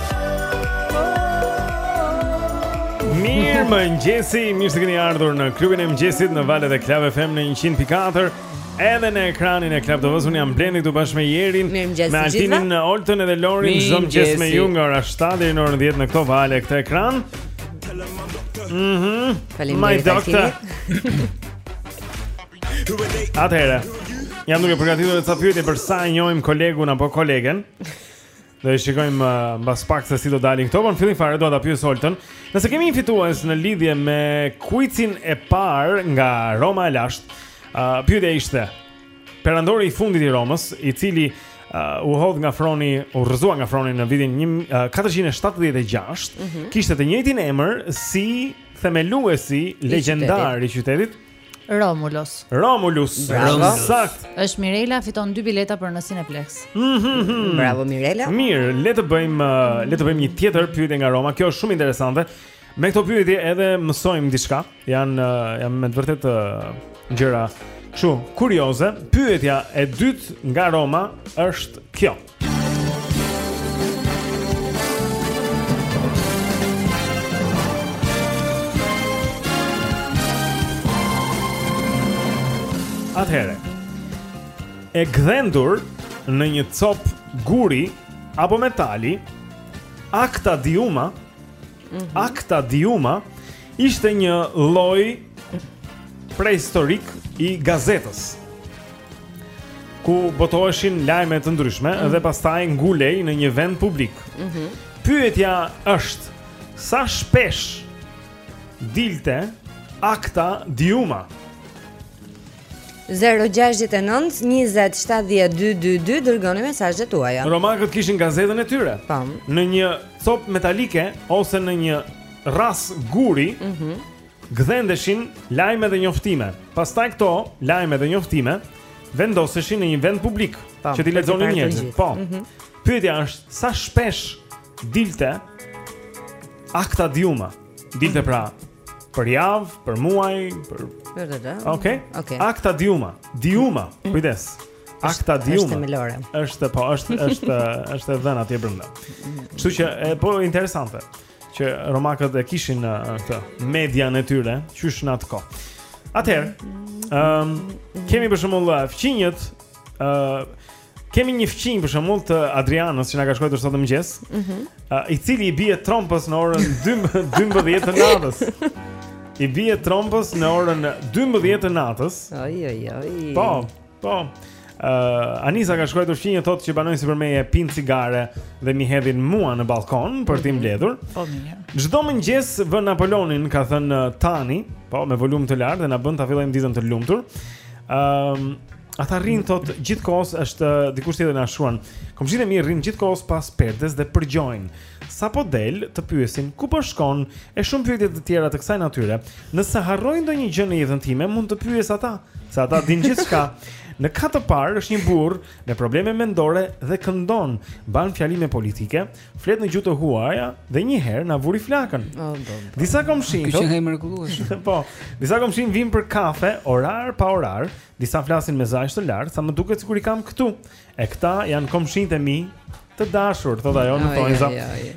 Mirëmëngjesi, mirë se keni ardhur në klubin e mëngjesit në valët e Club FM në 100.4 Edhe në ekranin e Club TV-së unë jam Blendi këtu bashkë me Jerin Mirë më Me Altinin me Oltën edhe Lorin çdo mëngjes me ju nga ora 7 deri në orën 10 në këto valë këtë ekran mm -hmm. Falim My doctor Atëherë Jam duke përgatitur ca pyetje për sa e njohim kolegun apo kolegen Do i shikojmë uh, mbas pak se si do dalin këto, por në fillim fare do ta pyes Oltën. Nëse kemi një fitues në lidhje me kuicin e parë nga Roma e lashtë, uh, pyetja ishte: Perandori i fundit i Romës, i cili uh, u hodh nga froni, u rrëzua nga froni në vitin 476, uh -huh. kishte të njëjtin emër si themeluesi legjendar i qytetit. Romulus. Romulus. Bravo. Saktë. Është Mirela fiton dy bileta për në Cineplexx. Mhm. Bravo Mirela. Mirë, le të bëjmë uh, le të bëjmë një tjetër pyetje nga Roma. Kjo është shumë interesante. Me këto pyetje edhe mësojmë diçka. Janë uh, janë me të vërtetë uh, gjëra kështu kurioze. Pyetja e dytë nga Roma është kjo. Atëherë. E gdhendur në një copë guri apo metali, akta diuma mm -hmm. Akta Diuma ishte një lloj prehistorik i gazetës ku botoheshin lajme të ndryshme mm -hmm. dhe pastaj ngulej në një vend publik. Mm -hmm. Pyetja është sa shpesh dilte akta Diuma? 069 20 70 222 dërgoni mesazhet tuaja. Romakët kishin gazetën e tyre. Po. Në një copë metalike ose në një rras guri, ëh, mm -hmm. gdhendeshin lajme dhe njoftime. Pastaj këto lajme dhe njoftime vendoseshin në një vend publik që t'i lexonin njerëzit. Po. Mm -hmm. Pyetja është sa shpesh dilte akta diuma, dilte mm -hmm. pra për javë, për muaj, për Vërtetë. Okej. Okay. Okej. Okay. Akta Diuma. Diuma. Mm. Kujdes. Akta Diuma. Është themelore. Është po, është është është e dhënë atje brenda. Kështu që e po interesante që romakët e kishin këtë median e tyre, qysh në atë kohë. Atëherë, ëm um, kemi për shembull fqinjët, ë uh, Kemi një fqinj për shembull të Adrianës që na ka shkruar sot në mëngjes, mm -hmm. uh, i cili i bie trompës në orën 12 të natës. I bie trompës në orën 12 të natës. Oj oj oj. Po, po. Uh, Anisa ka shkruar fqinjë thotë që banojnë sipër meje, pin cigare dhe m'i hedhin mua në balkon për t'i mhm. mbledhur. Po mirë. Çdo mëngjes vë Napoleonin, ka thënë Tani, po me volum të lartë dhe na bën ta fillojmë ditën të lumtur. Ëm um, Ata rrinë thotë gjithë kohës është dikush tjetër na shkruan. Komshinjtë e mi rrinë gjithë kohës pas perdes dhe përgjojnë. Sapo del të pyesin ku po shkon e shumë pyetje të tjera të kësaj natyre. Nëse harroj ndonjë gjë në jetën time, mund të pyes ata, se ata dinë gjithçka. Në kat të parë është një burrë me probleme mendore dhe këndon, mban fjalime politike, flet në gjuhë të huaja dhe një herë na vuri flakën. Disa komshinj. Kjo qe e mrekullueshme. po. Disa komshinj vijnë për kafe, orar pa orar, Disa flasin me zë aq të lartë, sa më duket sikur i kam këtu. E këta janë komshinjtë e mi të dashur, thotë ajo në thonjëza.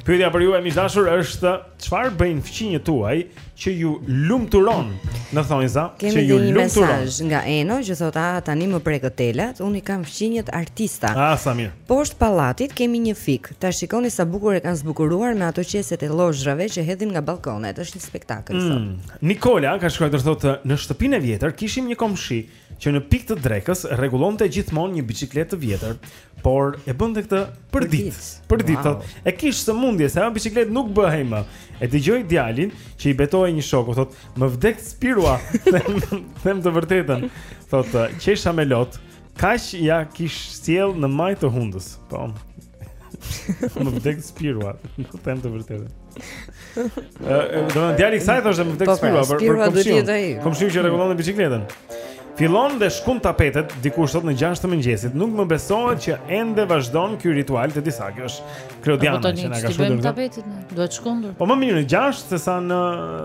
Pyetja për ju miq të dashur është çfarë bëjnë fqinjët tuaj që ju lumturon në thonjëza, që ju lumturon. Kemi një mesazh nga Eno që thotë ah tani më preke telat, unë i kam fqinjët artista. Ah sa mirë. Poshtë pallatit kemi një fik. Ta shikoni sa bukur e kanë zbukuruar me ato qeset e plehrave që hedhin nga ballkonet. Është një spektakël mm, thotë. Nikola ka shkruar thotë në shtëpinë e vjetër kishim një komshi që në pikë të drekës rregullonte gjithmonë një biçikletë të vjetër por e bënte këtë përditë përditë thotë e kish sëmundje se ajo biçikletë nuk bëhej më e dëgjoj djalin që i betohej një shoku thotë më vdektë Spirua të them të vërtetën thotë qesha me lot kaq ia kish sjell në majë të hundës po Më vdek spirua, them të vërtetën. Ëh, do të ndjali kësaj thoshte më vdek po, pra, spirua, por për komshin. Komshin që rregullon biçikletën. Fillon dhe shkund tapetet diku sot në 6 të mëngjesit. Nuk më besohet që ende vazhdon ky ritual te disa. Kjo është Klodiana po, që na ka shkruar. Po tapetet, duhet shkundur. Po më mirë në 6 se sa në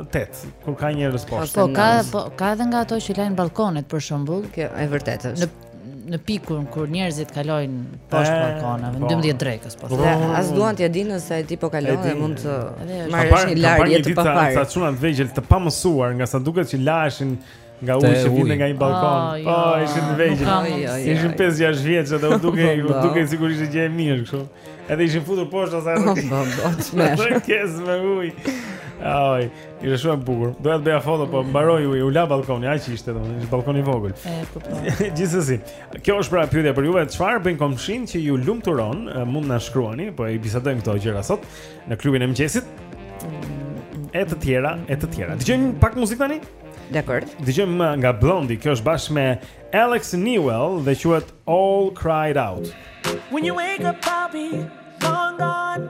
8, kur ka njerëz poshtë. Po ka po ka edhe nga ato që lajn balkonet për shembull. Kjo është e vërtetë. Në në pikun kur njerëzit kalojnë poshtë balkoneve, në 12 drekës po. Dhe as duan t'ia dinë se ti po kalon dhe mund të marrësh një larje të paparë. Ca çuna të vegjël të pamësuar, nga sa duket që laheshin nga uji që vinte nga një balkon. Po, ishin të vegjël. Ishin 5-6 vjeç dhe u duke u duke sigurisht që e mirë kështu. Edhe ishin futur poshtë asaj. Po, po, po. Kës me ujë. Ai. Ishte shumë e bukur. Doja të bëja foto, po mbaroi uji, u la ballkoni, aq ishte domethënë, ishte ballkoni i vogël. E kuptoj. Gjithsesi, kjo është pra pyetja për juve, çfarë bën komshiu që ju lumturon? Eh, mund të na shkruani, po i bisedojmë këto gjëra sot në klubin e mëngjesit. Mm. E të tjera, e të tjera. Dëgjojmë pak muzikë tani? Dakor. Dëgjojmë eh, nga Blonde, kjo është bashkë me Alex Newell dhe quhet All Cried Out. When you wake up, I'll be long gone.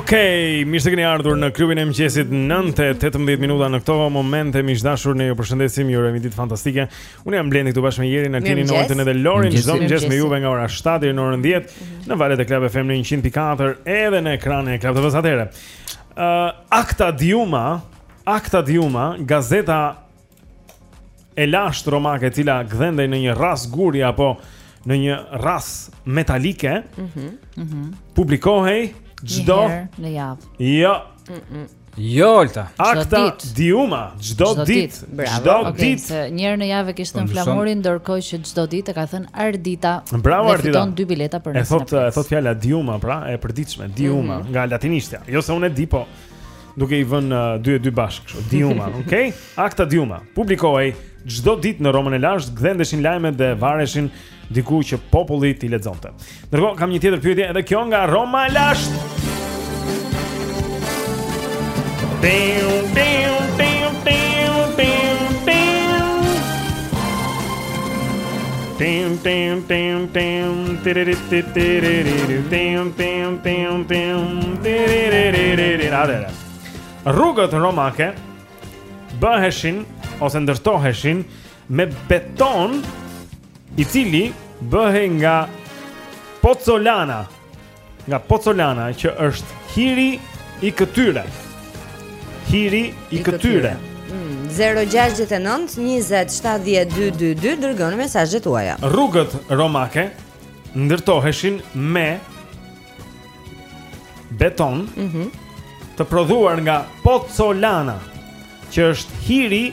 Okej, mirë se keni ardhur në klubin e mëngjesit 9:18 minuta në këto momente miq të dashur, ne ju përshëndesim, ju urojmë ditë fantastike. Unë jam Blendi këtu bashkë me Jerin, Altinin, Oltën dhe Lorin. Çdo mëngjes me juve nga ora 7 deri në orën 10 në valët e Club FM në 104 edhe në ekranin e Club TV-së. Atëherë. Ë uh, Akta Diuma, Akta Diuma, gazeta e lashtë romake e cila gdhendej në një rrasë guri apo në një rrasë metalike. Mhm. Mm mhm. Mm publikohej çdo në javë. Jo. Mm Jo Olta. Akta Diuma, çdo ditë, çdo ditë. Një herë në javë e kishte thënë Flamuri, ndërkohë që çdo ditë e ka thënë Ardita. Bravo Ardita. Fiton dy bileta për nesër. E thotë, e thotë fjala Diuma, pra, e përditshme, Diuma, mhm. nga latinishtja. Jo se unë e di, po duke i vënë uh, dy e dy bashkë kështu. Diuma, okay? Akta Diuma. Publikohej çdo ditë në Romën e Lashtë, gdhendeshin lajmet dhe vareshin diku që populli t'i lexonte. Ndërkohë kam një tjetër pyetje edhe kjo nga Roma e Lashtë. Bim bim bim bim bim bim. Bim bim bim bim tiriri tiriri bim bim bim bim tiriri Atëherë. Rrugët romake bëheshin ose ndërtoheshin me beton i cili bëhej nga pozzolana nga pozzolana që është hiri i këtyre hiri i këtyre 0-6-9-20-72-2-2 mm, Dërgoni mesazhet tuaja Rrugët romake Ndërtoheshin me Beton mm -hmm. Të prodhuar nga Pozzolana Që është hiri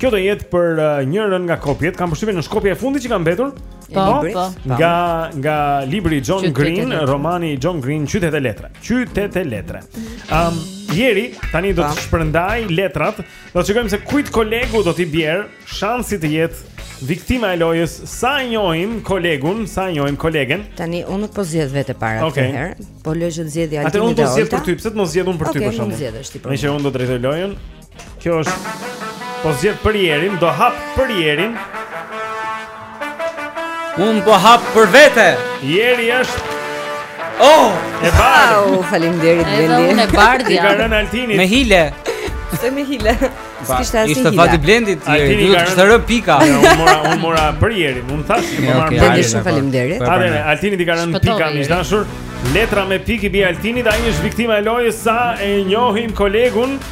Kjo do jetë për uh, njërën nga kopjet, kam përshtypjen është kopja e fundit që ka mbetur. Po, po. Nga nga libri i John Green, romani i John Green, Qytete letre. Qytete letre. Ëm um, Jeri tani do të shpërndaj letrat, do të shikojmë se kujt kolegu do t'i bjerë shansi të jetë viktima e lojës, sa e njohim kolegun, sa e njohim kolegen. Tani unë nuk po zgjedh vetë para okay. këtë herë, po lë të zgjedhë Altini. Atë unë do zgjedh për ty, pse të mos zgjedh unë për ty për shembull. Okej, unë zgjedh edhe ti për. Meqenëse unë do drejtoj lojën, Kjo është Po zgjedh për Jerin, do hap për Jerin Unë po hap për vete Jeri është Oh, e bardhë oh, faleminderit Edhe unë e bardhë ra Altinit Me hile Se me hile S'kishte asnjë hile Ishte fati Blendi Jeri Duhet të kishte rënë pika Unë mora, unë mora për Jerin Unë thashë që po marr për Jerin Shumë faleminderit Atëherë, Altinit i ka rënë pika Miq të dashur Letra me pikë i bie Altinit Ai është viktima e lojës Sa e njohim kolegun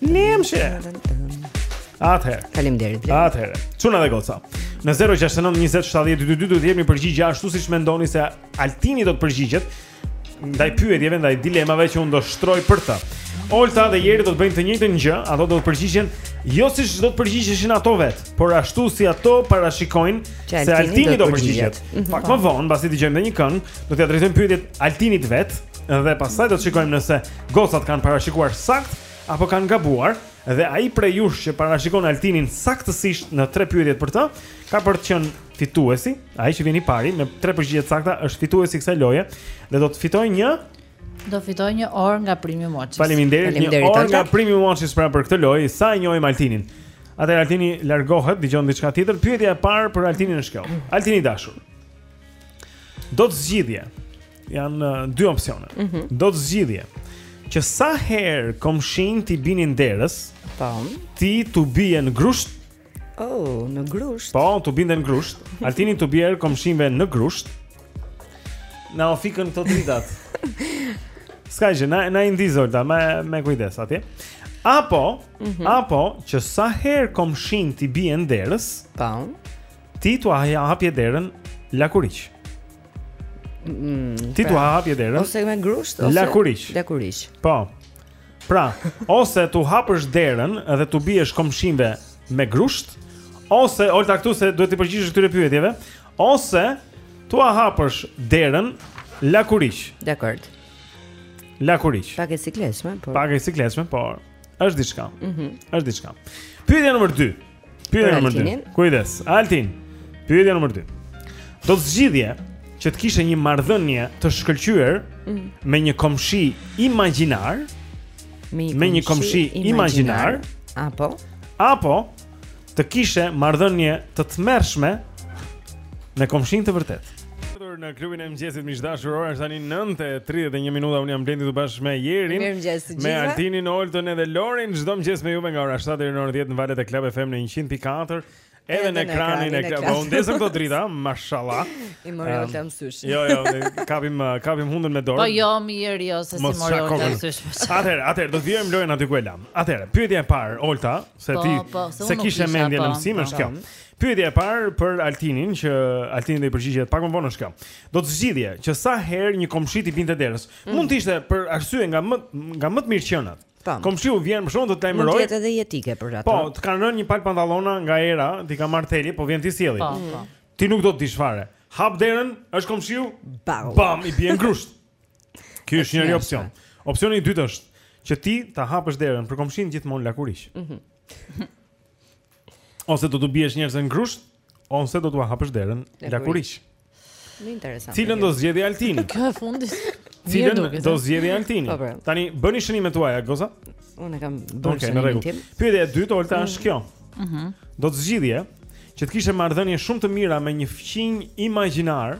Lëmsh. Atëherë. Faleminderit. Atëherë. Çuna dhe goca. Në 069 20 70 222 do të jepni përgjigje ashtu siç mendoni se Altini do të përgjigjet ndaj pyetjeve, ndaj dilemave që unë do shtroj për të. Olta dhe Jeri do të bëjnë të njëjtën gjë, ato do të përgjigjen jo siç do të përgjigjeshin ato vet, por ashtu si ato parashikojnë se Altini, Altini do të përgjigjet. Pak më vonë, pasi të dëgjojmë një këngë, do t'ia drejtojmë pyetjet Altinit vet. Dhe pastaj do të shikojmë nëse gocat kanë parashikuar sakt apo kanë gabuar dhe ai prej jush që parashikon Altinin saktësisht në tre pyetjet për të, ka për të qenë fituesi, ai që vjen i pari me tre përgjigje të sakta është fituesi i kësaj loje dhe do të fitojë një Do fitojë një orë nga Prime Watches Faleminderit një orë nga Prime Watches pra për këtë lojë Sa e njohim Altinin Atëherë Altini largohet, dëgjon diçka tjetër Pyetja e parë për Altinin është kjo Altin i dashur Do të zgjidhje Janë uh, dy opsione. Mm -hmm. Do të zgjidhje që sa herë komshinjtë t'i binin derës, po, ti t'u bije në grusht. Oh, në grusht. Po, t'u binte në grusht. Altini t'u bjerë komshinjve në grusht. Na u fikën këto dritat. S'ka gjë, na na i ndiz Olta me me kujdes atje. Apo, mm -hmm. apo që sa herë komshinjtë t'i bien derës, po, ti t'u hapje derën lakuriq. Mm, Ti pra, t'u hapje derën. Ose me grusht ose lakuriq. Lakuriq. Po. Pra, ose t'u hapësh derën dhe t'u biesh komshinve me grusht, se Olta këtu se duhet t'i përgjigjesh këtyre pyetjeve, ose t'ua hapësh derën lakuriq. Dakord. Lakuriq. Pak e sikleshme, po. Pak e sikleshme, po. Është diçka. Mhm. Mm është diçka. Pyetja nr. 2. Pyetja nr. 2. Kujdes, Altin. Pyetja nr. 2. Do të zgjidhje që të kishe një marrëdhënie të shkëlqyer mm. me një komshi imagjinar, me një komshi imagjinar, apo apo të kishe marrëdhënie të tmerrshme me komshinj të vërtetë. Tur në klubin e mëngjesit miq të dashur, ora është tani 9:31 minuta. Un jam Blendi këtu bashkë me Jerin. Me Altinin, Oltën edhe Lorin. Çdo mëngjes me ju nga ora 7 deri në orën 10 në valët e Club FM në 100.4. Edhe në ekranin e Club. U ndezën këto drita, mashallah. I mori um, Olta mësysh. Jo, jo, kapim uh, kapim hundën me dorë. Po jo, mirë, jo, se s'i mori Olta mësysh. Atëherë, atëherë do të vijojmë lojën aty ku e lamë. Atëherë, pyetja e parë, Olta, se po, ti po, s'e kishe mendjen në mësim është kjo. Pyetja e parë për Altinin që Altini do i përgjigjet pak më vonë është kjo. Do të zgjidhje që sa herë një komshi i binte derës. Mm. Mund të ishte për arsye nga më nga më të mirëqenat. Komshiu vjen për shembull të lajmërojë. Mund të jetë edhe jetike për ty. Po, të kanë rënë një palë pantallona nga era, t'i ka marrë teli, po vjen t'i sjelli. Po, po. Mm. Ti nuk do të dish fare. Hap derën, është komshiu? Bam, bam i bie në grusht. Ky është një opsion. Opsioni i dytë është që ti ta hapësh derën për komshin gjithmonë lakuriq. Mhm. Ose do t'u biesh njerëzve me grusht, ose do t'ua hapësh derën lakuriq. Më interesant. Cilën do zgjedhë Altini? Kjo e fundit. Cilën do zgjedhë Altini? Po, Tani bëni shënimet tuaja, goca. Unë kam bërë okay, në rregull. Pyetja e dytë Olta është mm. kjo. Ëh. Mm -hmm. Do të zgjidhje që të kishe marrëdhënie shumë të mira me një fqinj imagjinar.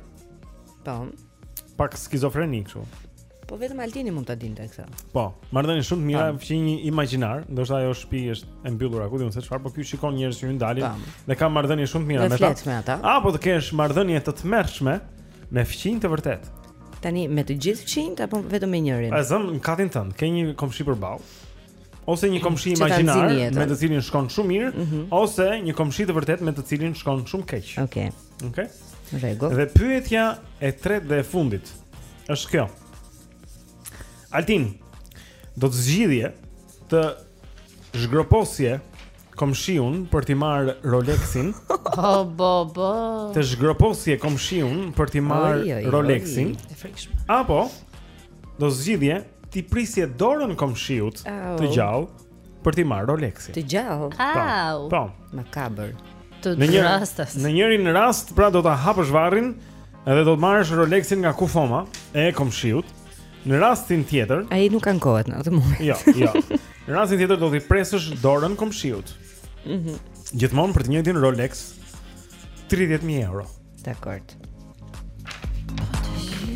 Tam. Po. Pak skizofrenik kështu. Po vetëm Altini mund ta dinte këtë. Po, marrëdhënie shumë të mira me fqinj imagjinar, ndoshta ajo shtëpi është e mbyllur aty, di unë se çfarë, po ky shikon njerëz që hyjnë dalin dhe ka marrëdhënie shumë të mira me ta. Flet me ata. Apo të kesh marrëdhënie të tmerrshme me fqinj të vërtetë. Tani me të gjithë fqinjtë apo vetëm me njërin? E zëmë në katin tënd, ke një komshi përballë? Ose një komshi imagjinar me të cilin shkon shumë mirë, mm -hmm. ose një komshi të vërtetë me të cilin shkon shumë keq. Okej. Okay. Okej. Okay. Rregull. Dhe pyetja e tretë dhe e fundit është kjo. Altin, do të zgjidhje të zhgroposje komshiun për t'i marrë Rolexin. Oh bo bo. Të zhgroposje komshiun për t'i marrë Rolexin. Apo do zgjidhje t'i prisje dorën komshiut oh. të gjallë për t'i marr Rolexin. Të gjallë. Po. Po. Makabër. Në një rast. Në njërin rast, pra do ta hapësh varrin dhe do të marrësh Rolexin nga kufoma e komshiut. Në rastin tjetër, ai nuk ankohet në atë moment. Jo, jo. Në rastin tjetër do t'i presësh dorën komshiut. Mhm. Mm Gjithmonë për të njëjtin Rolex 30000 euro. Dakord.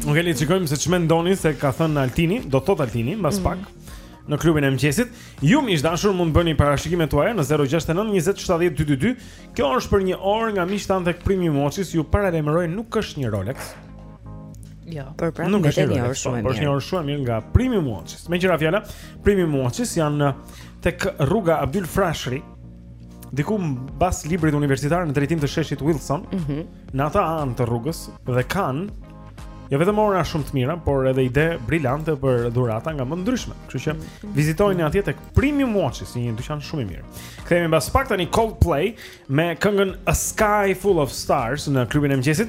Okej, okay, le të shikojmë se ç'mendoni se ka thënë Altini, do thot Altini mbas mm. pak në klubin e mëngjesit. Ju miq të dashur mund të bëni parashikimet tuaja në 069 20 70 222. Kjo është për një orë nga miq tan tek Premium Watches, ju paralajmëroj nuk është një Rolex. Jo, por pra nuk është një orë shumë e mirë. Është një orë shumë e mirë nga Premium Watches. Meqë ra fjala, Premium Watches janë tek rruga Abdyl Frashëri, diku mbas librit universitar në drejtim të sheshit Wilson, mm -hmm. në atë anë të rrugës dhe kanë jo vetëm ora shumë të mira, por edhe ide brilante për dhurata nga më të ndryshme. Kështu që mhm. vizitojeni atje tek Premium Watches, një dyqan shumë i mirë. Kthehemi mbas pak tani Coldplay me këngën A Sky Full of Stars në klubin e mëngjesit.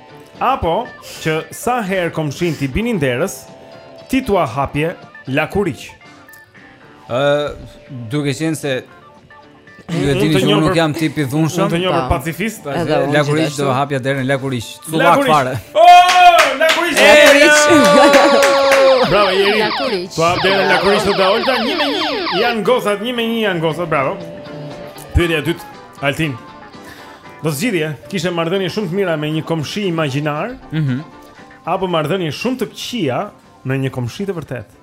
Apo që sa herë komshinjtë t'i binin derës, ti t'ua hapje lakuriq. Ë, duke qenë se ju e dini që unë nuk jam tip i dhunshëm. Unë të njoh për po. pacifist, lakuriq do hapja derën lakuriq. Cullak fare. Oh, lakuriq. Lakuriq. Bravo Jeri. Lakuriq. Po atë në Lakuriq do Olta 1 me 1. Jan gozat 1 me 1 jan gozat, bravo. Pyetja e dytë, Altin. Do zgjidhje, të kishe marrëdhënie shumë të mira me një komshi imagjinar, ëh, mm apo marrëdhënie shumë të këqija me një komshi të vërtet.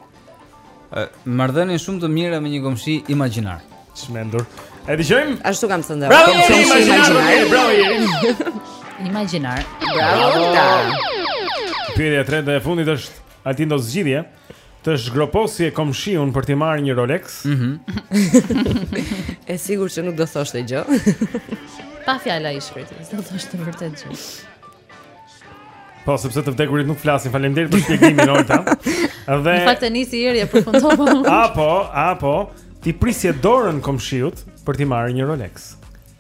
Ëh, marrëdhënie shumë të mira me një komshi imagjinar. Çmendur. E dëgjojmë? Ashtu kam thënë. Bravo, komshi imagjinar. Bravo. Imagjinar. Bravo. Pyetja e tretë dhe e fundit është Altin do zgjidhje. Të zhgroposje komshiun për t'i marrë një Rolex? Mhm. Është e sigurt që nuk do thoshte gjë. pa fjalë ai shkreti, s'do thoshte vërtet gjë. Po, sepse të vdekurit nuk flasin, falemderit për shpjegimin, Olta. Dhe... Në fakt e nisi Jeri e përfundova. apo, apo, t'i prisje dorën komshiut për t'i marrë një Rolex.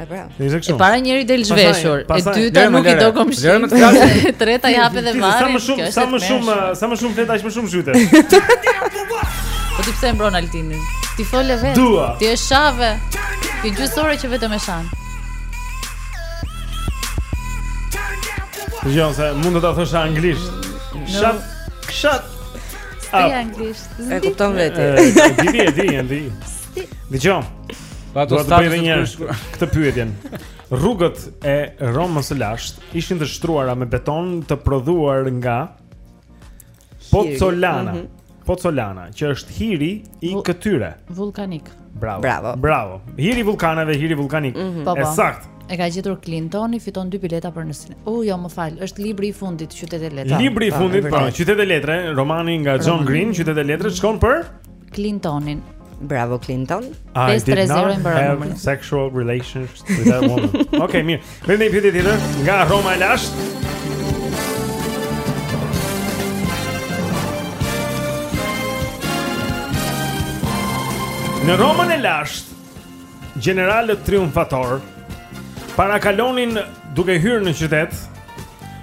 E pra. E para njëri del zhveshur, e dyta nuk i do komshinjtë. E treta i hape dhe varret. Sa më shumë, sa më shumë, sa më shumë flet aq më shumë zhytet. Po ti pse e mbron Altinin? Ti fole vet. Ti e shave. Ti gjysmë ore që vetëm e shan. Jo, se mund të ta thosh anglisht. Shut shut. Ai anglisht. E kupton vetë. Di, di, di. Dgjom. Do të bëj edhe një këtë pyetjen. Rrugët e Romës së lashtë ishin të shtruara me beton të prodhuar nga Pozzolana. Mhm. Pozzolana, që është hiri i vull këtyre. Vullkanik. Bravo. Bravo. Bravo. Hiri i vullkaneve, hiri vullkanik. Mm -hmm. Është saktë. E ka gjetur Klintoni, fiton dy bileta për në sinë. Oh, jo, më fal, është libri i fundit, Qytete Letre. Libri i fundit, po, Qytete Letre, romani nga John Green, Qytete Letre shkon për Klintonin. Bravo Klinton. 530 i mbaron numri. I did not have sexual relations with that woman. Okej, okay, mirë. Vetëm një pyetje tjetër nga Roma e lashtë. Në Romën e lashtë, gjeneralët triumfatorë parakalonin duke hyrë në qytet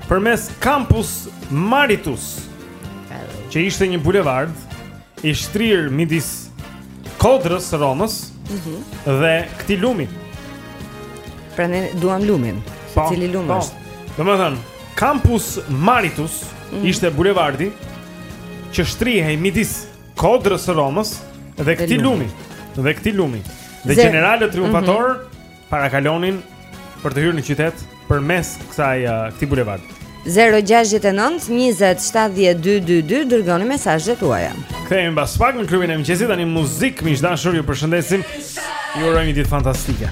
përmes Campus Maritus, që ishte një bulevard i shtrirë midis kodrës së Romës mm -hmm. dhe këtij lumi. Pra ne duam lumin, se po, cili lumë po. është. Domethënë, Campus Maritus mm -hmm. ishte bulevardi që shtrihej midis kodrës së Romës dhe këtij lumi. Dhe këtij lumi. Dhe Zer... gjeneralët triumfatorë mm -hmm. parakalonin për të hyrë në qytet përmes kësaj uh, këtij bulevardi. 069 20 70 222 dërgoni mesazhet tuaja. Kthehemi pas pak në klubin e mëngjesit tani muzikë miq të dashur ju përshëndesim. Ju urojmë një ditë fantastike.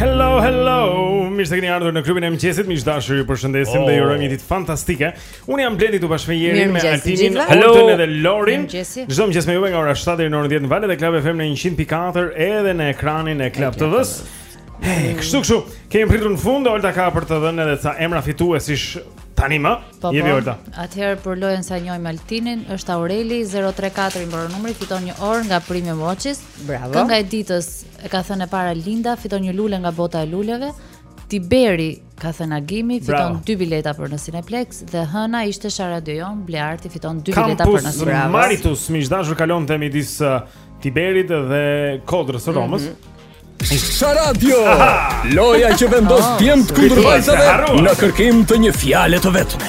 Hello, hello. Mirë se keni ardhur në klubin e mëngjesit. Miq të dashur, ju përshëndesim oh. dhe ju oh. urojmë një ditë fantastike. Unë jam Blendi këtu bashkë me Jerin, me Altinin, Oltën dhe Lorin. Çdo mëngjes me ju nga ora 7 deri në orën 10 në valët e Club FM në 100.4 edhe në ekranin e Club TV-s. Hey, kështu kështu. Kemi arritur në fund, Olta ka për të dhënë edhe ca emra fituesish tani më. Po, Jemi po. Olta. Atëherë për lojën sa e njohim Altinin, është Aureli 034 i mbaron numri, fiton një orë nga Premium Watches. Bravo. Kënga e ditës E ka thënë e para Linda, fiton një lule nga bota e luleve. Tiberi, ka thënë Agimi, fiton dy bileta për në Cineplex dhe Hëna ishte Sharadio jonë, Blearti fiton dy bileta për në Cineplex. Kampus Maritus, miq të dashur, kalonte midis uh, Tiberit dhe Kodrës së Romës. Mm -hmm. Sharadio, loja që vendos oh, djemtë kundër vajzave në kërkim të një fjale të vetme.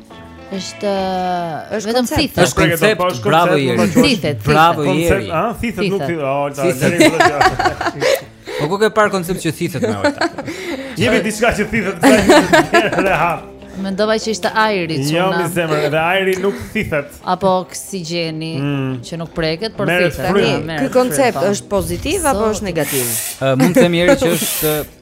Është është vetëm thithet. Është koncept, po është bravo Jeri. Thith, bravo Jeri. Ah, thith nuk thith. Ah, ta deri. Po ku ke par koncept që thithet mi Olta? Jemi diçka që thithet këtu. Rehat. Mendova që ishte ajri që Jo, mi zemër, edhe ajri nuk thithet. Apo oksigjeni mm. që nuk preket, por thithet. Ky koncept është pozitiv apo është negativ? Mund të them Jeri që është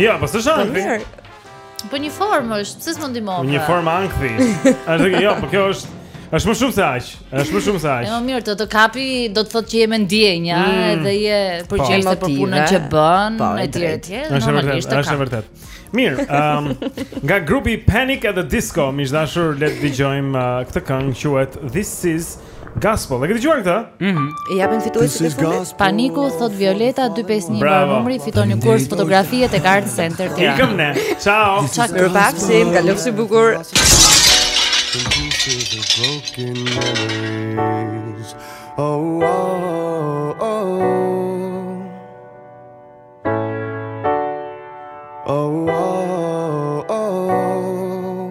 Ja, po s'është ankthi. Po një formë është, pse s'më ndihmon? Një formë ankthi. Është që jo, po kjo është Është më shumë se aq. Është më shumë se aq. Jo mirë, të të kapi do të thotë që je me ndjenja mm. dhe je po. përgjegjëse për punën që bën po, etj etj. Është vërtet, është vërtet. Mirë, ëm um, nga grupi Panic at the Disco, miq të dashur le të dëgjojmë uh, këtë këngë quhet This is Gospel. E ke dëgjuar këtë? Mhm. I japin fituesit e fundit. Paniku thotë Violeta 251 Bravo. mbaron numri fiton një kurs fotografie tek Art Center Tiranë. Ikëm ne. Ciao. Çak mirupafshim, kalofshi bukur. Oh, oh, oh. Oh, oh, oh.